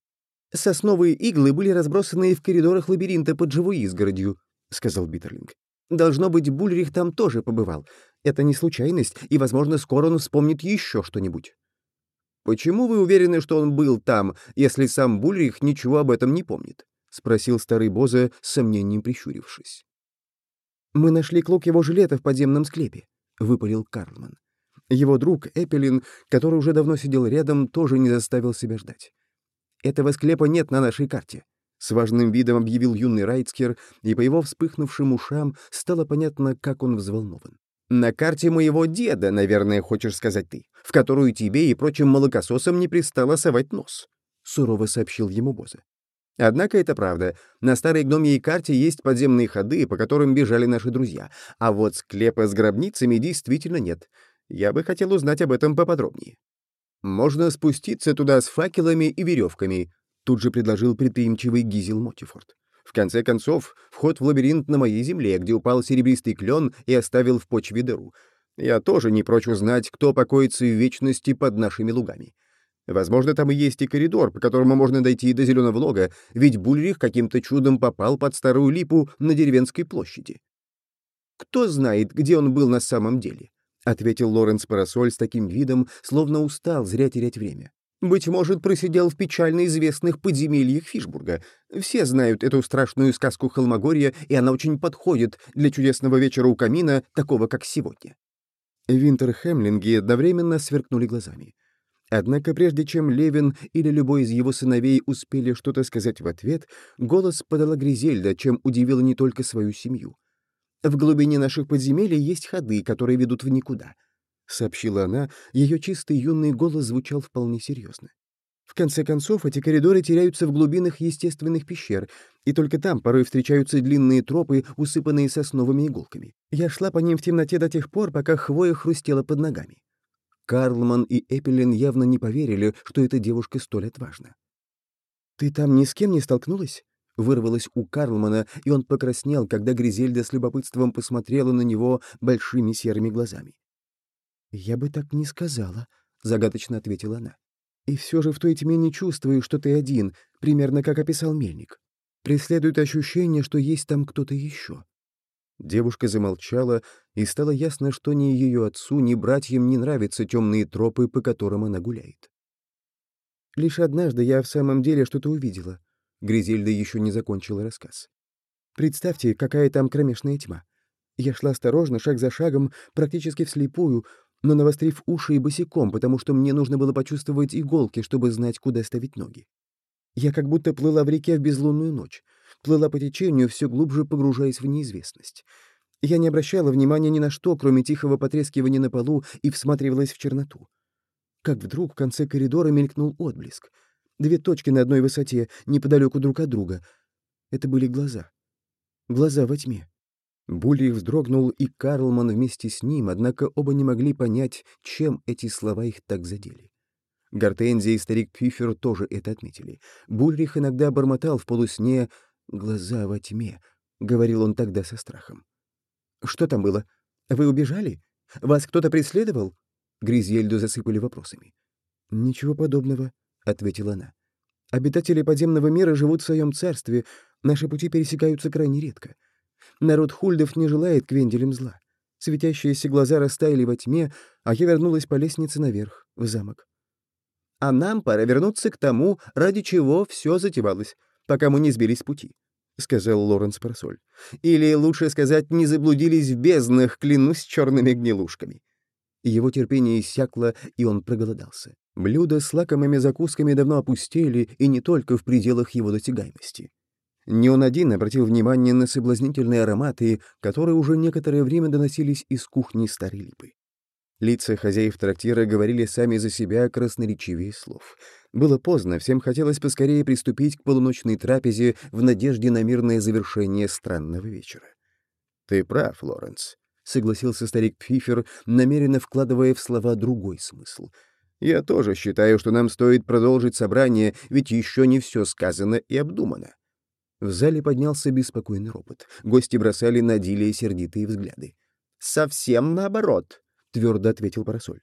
«Сосновые иглы были разбросаны в коридорах лабиринта под живой изгородью», — сказал Биттерлинг. «Должно быть, Бульрих там тоже побывал. Это не случайность, и, возможно, скоро он вспомнит еще что-нибудь. «Почему вы уверены, что он был там, если сам Бульрих ничего об этом не помнит?» — спросил старый Боза, с сомнением прищурившись. «Мы нашли клок его жилета в подземном склепе», — выпалил Карлман. Его друг Эпелин, который уже давно сидел рядом, тоже не заставил себя ждать. «Этого склепа нет на нашей карте», — с важным видом объявил юный Райцкер, и по его вспыхнувшим ушам стало понятно, как он взволнован. На карте моего деда, наверное, хочешь сказать ты, в которую тебе и прочим молокососам не пристало совать нос», — сурово сообщил ему Боза. Однако это правда. На старой гномьей карте есть подземные ходы, по которым бежали наши друзья. А вот склепа с гробницами действительно нет. Я бы хотел узнать об этом поподробнее. Можно спуститься туда с факелами и веревками, тут же предложил предприимчивый Гизел Мотифорд. В конце концов, вход в лабиринт на моей земле, где упал серебристый клен и оставил в почве дыру. Я тоже не прочь узнать, кто покоится в вечности под нашими лугами. Возможно, там и есть и коридор, по которому можно дойти до Зеленого Лога, ведь Бульрих каким-то чудом попал под старую липу на деревенской площади. «Кто знает, где он был на самом деле?» — ответил Лоренс Парасоль с таким видом, словно устал зря терять время. Быть может, просидел в печально известных подземельях Фишбурга. Все знают эту страшную сказку Холмогорья, и она очень подходит для чудесного вечера у камина, такого, как сегодня. Винтер Хемлинги одновременно сверкнули глазами. Однако прежде чем Левин или любой из его сыновей успели что-то сказать в ответ, голос подала Гризельда, чем удивила не только свою семью. «В глубине наших подземелий есть ходы, которые ведут в никуда. — сообщила она, ее чистый юный голос звучал вполне серьезно. В конце концов, эти коридоры теряются в глубинах естественных пещер, и только там порой встречаются длинные тропы, усыпанные сосновыми иголками. Я шла по ним в темноте до тех пор, пока хвоя хрустела под ногами. Карлман и Эпелин явно не поверили, что эта девушка столь отважна. «Ты там ни с кем не столкнулась?» — вырвалось у Карлмана, и он покраснел, когда Гризельда с любопытством посмотрела на него большими серыми глазами. «Я бы так не сказала», — загадочно ответила она. «И все же в той тьме не чувствую, что ты один, примерно как описал Мельник. Преследует ощущение, что есть там кто-то еще». Девушка замолчала, и стало ясно, что ни ее отцу, ни братьям не нравятся темные тропы, по которым она гуляет. Лишь однажды я в самом деле что-то увидела. Гризельда еще не закончила рассказ. Представьте, какая там кромешная тьма. Я шла осторожно, шаг за шагом, практически вслепую, но навострив уши и босиком, потому что мне нужно было почувствовать иголки, чтобы знать, куда ставить ноги. Я как будто плыла в реке в безлунную ночь, плыла по течению, все глубже погружаясь в неизвестность. Я не обращала внимания ни на что, кроме тихого потрескивания на полу, и всматривалась в черноту. Как вдруг в конце коридора мелькнул отблеск. Две точки на одной высоте, неподалеку друг от друга. Это были глаза. Глаза во тьме. Булли вздрогнул, и Карлман вместе с ним, однако оба не могли понять, чем эти слова их так задели. Гортензия и старик Пифер тоже это отметили. Бульрих иногда бормотал в полусне «глаза во тьме», — говорил он тогда со страхом. «Что там было? Вы убежали? Вас кто-то преследовал?» Гризельду засыпали вопросами. «Ничего подобного», — ответила она. «Обитатели подземного мира живут в своем царстве, наши пути пересекаются крайне редко. Народ хульдов не желает квенделям зла. Светящиеся глаза растаяли во тьме, а я вернулась по лестнице наверх, в замок. А нам пора вернуться к тому, ради чего все затевалось, пока мы не сбились с пути, — сказал Лоренс Парасоль. Или, лучше сказать, не заблудились в безднах, клянусь черными гнилушками. Его терпение иссякло, и он проголодался. Блюда с лакомыми закусками давно опустели, и не только в пределах его досягаемости. Не он один обратил внимание на соблазнительные ароматы, которые уже некоторое время доносились из кухни Старой Липы. Лица хозяев трактира говорили сами за себя красноречивее слов. Было поздно, всем хотелось поскорее приступить к полуночной трапезе в надежде на мирное завершение странного вечера. «Ты прав, Лоренс», — согласился старик Пфифер, намеренно вкладывая в слова другой смысл. «Я тоже считаю, что нам стоит продолжить собрание, ведь еще не все сказано и обдумано». В зале поднялся беспокойный ропот. Гости бросали на Дилия сердитые взгляды. «Совсем наоборот», — твердо ответил Парасоль.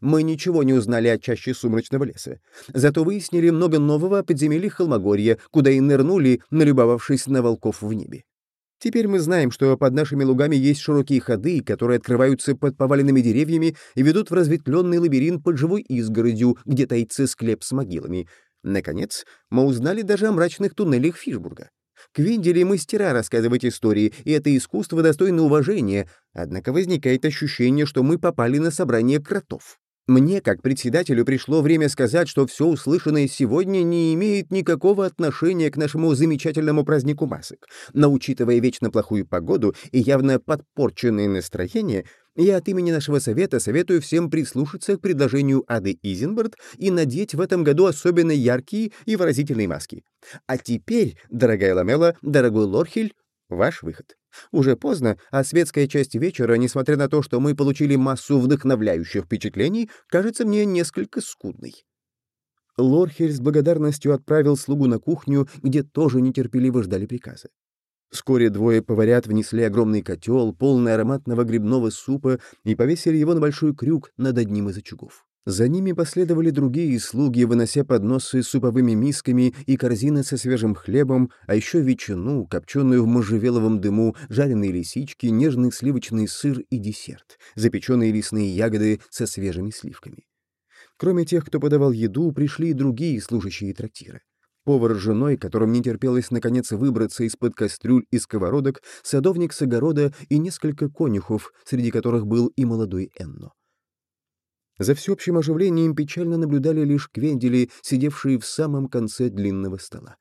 «Мы ничего не узнали о чаще сумрачного леса. Зато выяснили много нового о подземельях Холмогорья, куда и нырнули, налюбовавшись на волков в небе. Теперь мы знаем, что под нашими лугами есть широкие ходы, которые открываются под поваленными деревьями и ведут в разветвленный лабиринт под живой изгородью, где таится склеп с могилами. Наконец, мы узнали даже о мрачных туннелях Фишбурга. Квиндели мастера рассказывать истории, и это искусство достойно уважения, однако возникает ощущение, что мы попали на собрание кротов. Мне, как председателю, пришло время сказать, что все услышанное сегодня не имеет никакого отношения к нашему замечательному празднику масок. Но, учитывая вечно плохую погоду и явно подпорченное настроение, я от имени нашего совета советую всем прислушаться к предложению Ады Изенберт и надеть в этом году особенно яркие и выразительные маски. А теперь, дорогая Ламела, дорогой Лорхель, ваш выход. Уже поздно, а светская часть вечера, несмотря на то, что мы получили массу вдохновляющих впечатлений, кажется мне несколько скудной. Лорхель с благодарностью отправил слугу на кухню, где тоже нетерпеливо ждали приказа. Вскоре двое поварят внесли огромный котел, полный ароматного грибного супа, и повесили его на большой крюк над одним из очагов. За ними последовали другие слуги, вынося подносы с суповыми мисками и корзины со свежим хлебом, а еще ветчину, копченую в можжевеловом дыму, жареные лисички, нежный сливочный сыр и десерт, запеченные лесные ягоды со свежими сливками. Кроме тех, кто подавал еду, пришли и другие служащие трактира. Повар с женой, которым не терпелось наконец выбраться из-под кастрюль и сковородок, садовник с огорода и несколько конюхов, среди которых был и молодой Энно. За всеобщим оживлением печально наблюдали лишь квендели, сидевшие в самом конце длинного стола.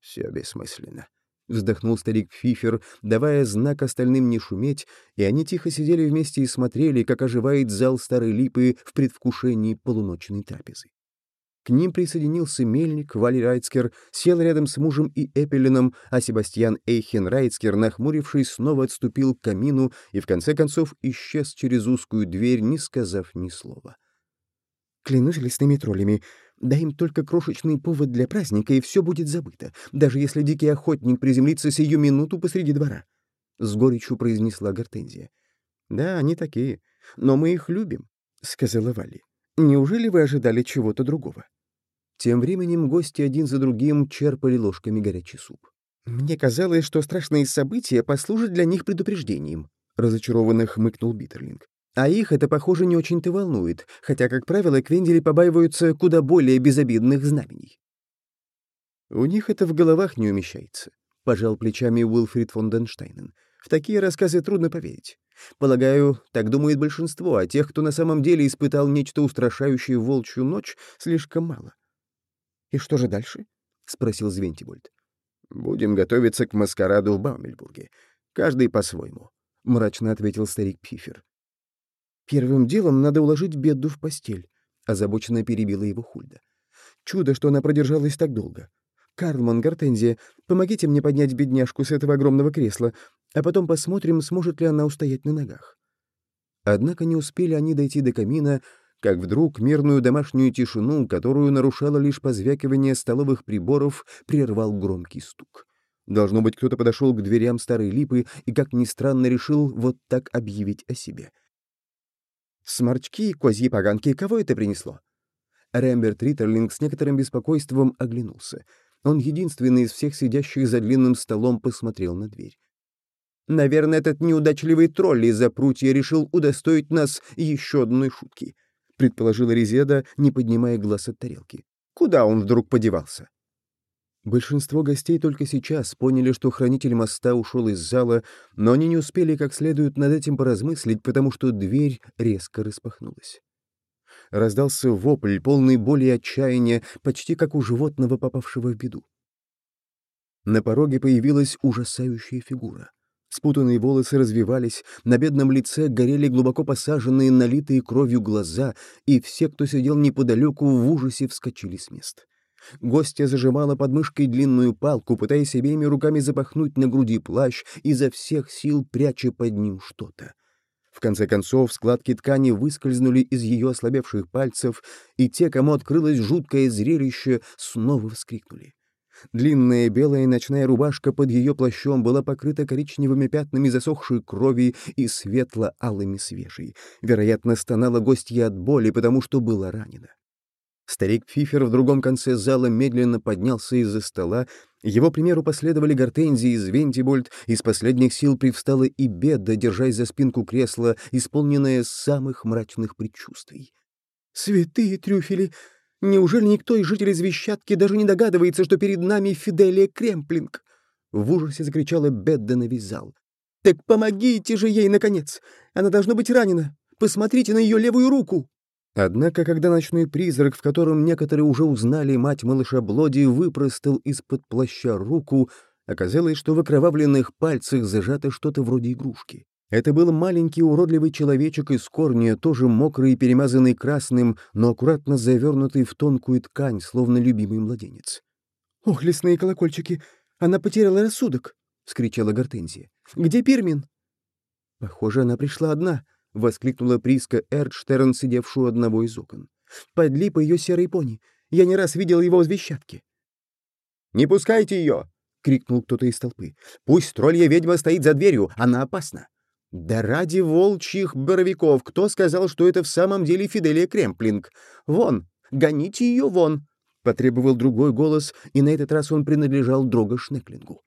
«Все бессмысленно», — вздохнул старик Фифер, давая знак остальным не шуметь, и они тихо сидели вместе и смотрели, как оживает зал старой липы в предвкушении полуночной трапезы. К ним присоединился мельник Вали Райцкер, сел рядом с мужем и Эппелином, а Себастьян Эйхен Райцкер, нахмурившись, снова отступил к камину и в конце концов исчез через узкую дверь, не сказав ни слова. «Клянусь лесными троллями, дай им только крошечный повод для праздника, и все будет забыто, даже если дикий охотник приземлится сию минуту посреди двора», — с горечью произнесла Гортензия. «Да, они такие, но мы их любим», — сказала Валли. Неужели вы ожидали чего-то другого? Тем временем гости один за другим черпали ложками горячий суп. «Мне казалось, что страшные события послужат для них предупреждением», — разочарованно хмыкнул Биттерлинг. «А их это, похоже, не очень-то волнует, хотя, как правило, квендели побаиваются куда более безобидных знамений». «У них это в головах не умещается», — пожал плечами Уилфрид фон Денштейнен. «В такие рассказы трудно поверить. Полагаю, так думает большинство, а тех, кто на самом деле испытал нечто устрашающее в волчью ночь, слишком мало. «И что же дальше?» — спросил Звентибольд. «Будем готовиться к маскараду в Баумельбурге. Каждый по-своему», — мрачно ответил старик Пифер. «Первым делом надо уложить беду в постель», — озабоченно перебила его Хульда. Чудо, что она продержалась так долго. Карлман, Гортензия, помогите мне поднять бедняжку с этого огромного кресла, а потом посмотрим, сможет ли она устоять на ногах». Однако не успели они дойти до камина, как вдруг мирную домашнюю тишину, которую нарушало лишь позвякивание столовых приборов, прервал громкий стук. Должно быть, кто-то подошел к дверям старой липы и, как ни странно, решил вот так объявить о себе. «Сморчки, козьи поганки, кого это принесло?» Рэмберт Риттерлинг с некоторым беспокойством оглянулся. Он единственный из всех сидящих за длинным столом посмотрел на дверь. «Наверное, этот неудачливый тролль из-за прутья решил удостоить нас еще одной шутки», — предположила Резеда, не поднимая глаз от тарелки. «Куда он вдруг подевался?» Большинство гостей только сейчас поняли, что хранитель моста ушел из зала, но они не успели как следует над этим поразмыслить, потому что дверь резко распахнулась. Раздался вопль, полный боли и отчаяния, почти как у животного, попавшего в беду. На пороге появилась ужасающая фигура. Спутанные волосы развивались, на бедном лице горели глубоко посаженные, налитые кровью глаза, и все, кто сидел неподалеку, в ужасе вскочили с мест. Гостья зажимала под мышкой длинную палку, пытаясь обеими руками запахнуть на груди плащ, изо всех сил пряча под ним что-то. В конце концов, складки ткани выскользнули из ее ослабевших пальцев, и те, кому открылось жуткое зрелище, снова вскрикнули. Длинная белая ночная рубашка под ее плащом была покрыта коричневыми пятнами засохшей крови и светло-алыми свежей. Вероятно, стонала гостья от боли, потому что была ранена. Старик Фифер в другом конце зала медленно поднялся из-за стола. Его примеру последовали Гортензия и Звентибольд. Из последних сил привстала и Беда, держась за спинку кресла, исполненная самых мрачных предчувствий. «Святые трюфели! Неужели никто из жителей Звещатки даже не догадывается, что перед нами Фиделия Кремплинг?» В ужасе закричала Бедда на весь зал. «Так помогите же ей, наконец! Она должна быть ранена! Посмотрите на ее левую руку!» Однако, когда ночной призрак, в котором некоторые уже узнали мать малыша Блоди, выпростал из-под плаща руку, оказалось, что в окровавленных пальцах зажато что-то вроде игрушки. Это был маленький уродливый человечек из корня, тоже мокрый и перемазанный красным, но аккуратно завернутый в тонкую ткань, словно любимый младенец. «Ох, лесные колокольчики! Она потеряла рассудок!» — скричала Гортензия. «Где Пирмин?» Похоже, она пришла одна —— воскликнула Приска Эрдштерн, сидевшую одного из окон. «Подли по ее серой пони. Я не раз видел его в звещатке». «Не пускайте ее!» — крикнул кто-то из толпы. «Пусть троллья ведьма стоит за дверью, она опасна». «Да ради волчьих боровиков! Кто сказал, что это в самом деле Фиделия Кремплинг? Вон! Гоните ее вон!» — потребовал другой голос, и на этот раз он принадлежал Дрога Шнеклингу.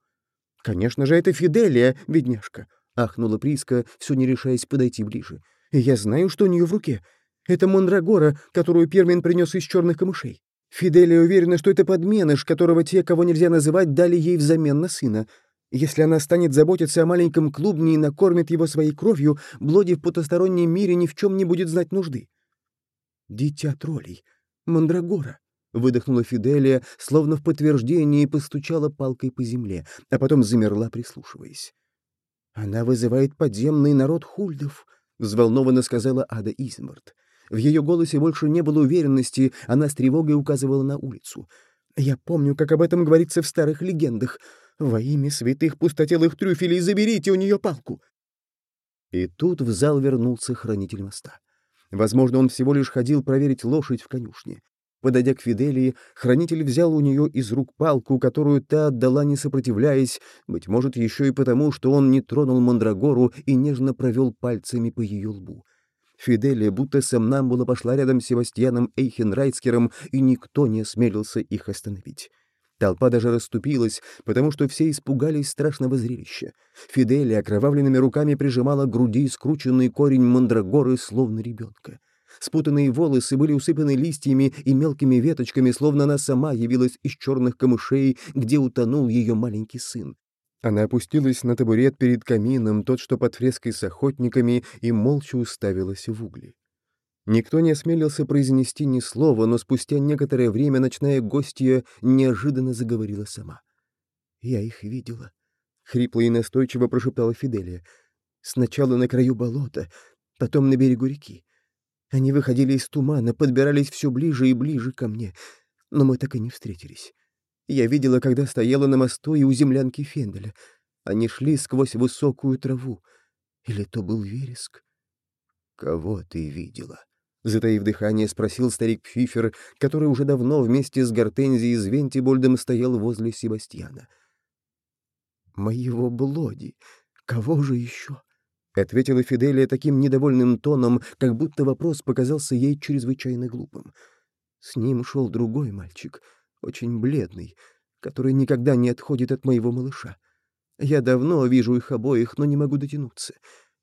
«Конечно же, это Фиделия, бедняжка. — ахнула Приска, все не решаясь подойти ближе. «Я знаю, что у нее в руке. Это мандрагора, которую Пермин принес из черных камышей. Фиделия уверена, что это подменыш, которого те, кого нельзя называть, дали ей взамен на сына. Если она станет заботиться о маленьком клубне и накормит его своей кровью, Блоди в потустороннем мире ни в чем не будет знать нужды». «Дитя троллей. Мандрагора», — выдохнула Фиделия, словно в подтверждение и постучала палкой по земле, а потом замерла, прислушиваясь. «Она вызывает подземный народ хульдов», — взволнованно сказала Ада Измарт. В ее голосе больше не было уверенности, она с тревогой указывала на улицу. «Я помню, как об этом говорится в старых легендах. Во имя святых пустотелых трюфелей заберите у нее палку!» И тут в зал вернулся хранитель моста. Возможно, он всего лишь ходил проверить лошадь в конюшне. Подойдя к Фиделии, хранитель взял у нее из рук палку, которую та отдала, не сопротивляясь, быть может, еще и потому, что он не тронул Мандрагору и нежно провел пальцами по ее лбу. Фиделия будто сомнамбула пошла рядом с Севастьяном Эйхенрайцкером, и никто не осмелился их остановить. Толпа даже расступилась, потому что все испугались страшного зрелища. Фиделия окровавленными руками прижимала к груди скрученный корень мандрагоры, словно ребенка. Спутанные волосы были усыпаны листьями и мелкими веточками, словно она сама явилась из черных камышей, где утонул ее маленький сын. Она опустилась на табурет перед камином, тот, что под фреской с охотниками, и молча уставилась в угли. Никто не осмелился произнести ни слова, но спустя некоторое время ночная гостья неожиданно заговорила сама. «Я их видела», — хрипло и настойчиво прошептала Фиделия. «Сначала на краю болота, потом на берегу реки. Они выходили из тумана, подбирались все ближе и ближе ко мне. но мы так и не встретились. Я видела, когда стояла на мосту и у землянки Фенделя. Они шли сквозь высокую траву. Или то был вереск? «Кого ты видела?» Затаив дыхание, спросил старик Пфифер, который уже давно вместе с Гортензией из Вентибольдом стоял возле Себастьяна. «Моего Блоди. Кого же еще?» — ответила Фиделия таким недовольным тоном, как будто вопрос показался ей чрезвычайно глупым. С ним шел другой мальчик, очень бледный, который никогда не отходит от моего малыша. Я давно вижу их обоих, но не могу дотянуться.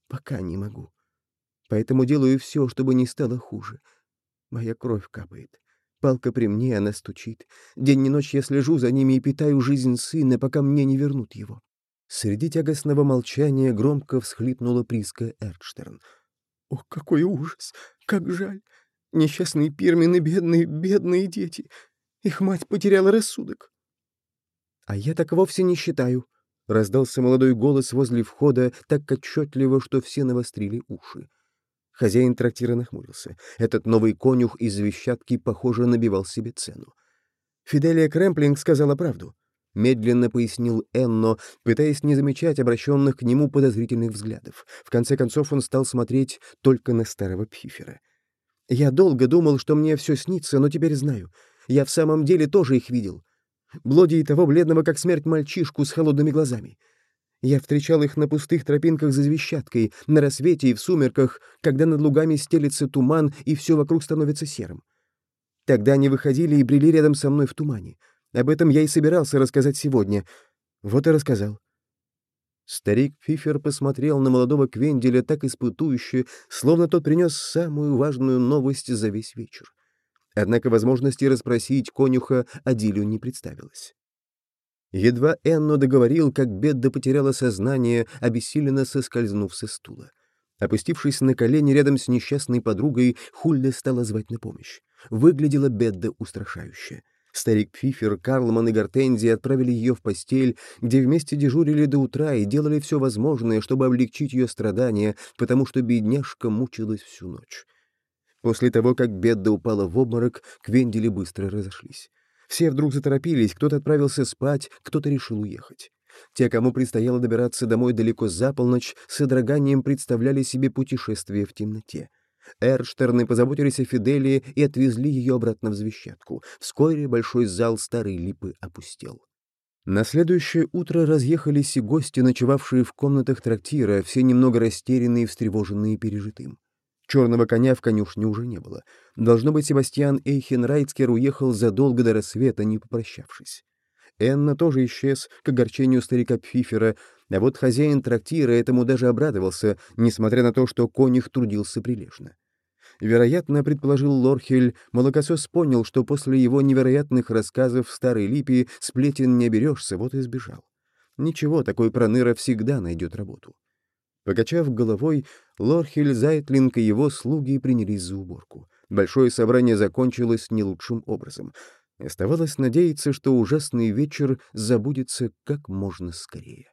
Пока не могу поэтому делаю все, чтобы не стало хуже. Моя кровь капает. Палка при мне, она стучит. День и ночь я слежу за ними и питаю жизнь сына, пока мне не вернут его. Среди тягостного молчания громко всхлипнула Приска Эркштерн. «Ох, какой ужас! Как жаль! Несчастные пирмены, бедные, бедные дети! Их мать потеряла рассудок!» «А я так вовсе не считаю», — раздался молодой голос возле входа так отчетливо, что все навострили уши. Хозяин трактира нахмурился. Этот новый конюх из вещатки, похоже, набивал себе цену. Фиделия Кремплинг сказала правду. Медленно пояснил Энно, пытаясь не замечать обращенных к нему подозрительных взглядов. В конце концов он стал смотреть только на старого Пфифера. «Я долго думал, что мне все снится, но теперь знаю. Я в самом деле тоже их видел. Блоди и того бледного, как смерть, мальчишку с холодными глазами. Я встречал их на пустых тропинках за звещаткой, на рассвете и в сумерках, когда над лугами стелится туман и все вокруг становится серым. Тогда они выходили и брели рядом со мной в тумане. Об этом я и собирался рассказать сегодня. Вот и рассказал. Старик Фифер посмотрел на молодого Квенделя так испытующе, словно тот принес самую важную новость за весь вечер. Однако возможности расспросить конюха Адилю не представилось. Едва Энно договорил, как Бедда потеряла сознание, обессиленно соскользнув со стула. Опустившись на колени рядом с несчастной подругой, Хульда стала звать на помощь. Выглядела Бедда устрашающе. Старик Пфифер, Карлман и Гортензия отправили ее в постель, где вместе дежурили до утра и делали все возможное, чтобы облегчить ее страдания, потому что бедняжка мучилась всю ночь. После того, как Бедда упала в обморок, Квендели быстро разошлись. Все вдруг заторопились, кто-то отправился спать, кто-то решил уехать. Те, кому предстояло добираться домой далеко за полночь, с содроганием представляли себе путешествие в темноте. Эрштерны позаботились о Фиделии и отвезли ее обратно в Звещатку. Вскоре большой зал старой липы опустел. На следующее утро разъехались и гости, ночевавшие в комнатах трактира, все немного растерянные и встревоженные пережитым. Черного коня в конюшне уже не было. Должно быть, Себастьян Эйхенрайцкер уехал задолго до рассвета, не попрощавшись. Энна тоже исчез, к огорчению старика Пфифера, а вот хозяин трактира этому даже обрадовался, несмотря на то, что конюх трудился прилежно. Вероятно, предположил Лорхель, молокосос понял, что после его невероятных рассказов в Старой Липе сплетен не оберешься, вот и сбежал. Ничего, такой проныра всегда найдет работу. Покачав головой, Лорхель, Зайтлинг и его слуги принялись за уборку. Большое собрание закончилось не лучшим образом. Оставалось надеяться, что ужасный вечер забудется как можно скорее.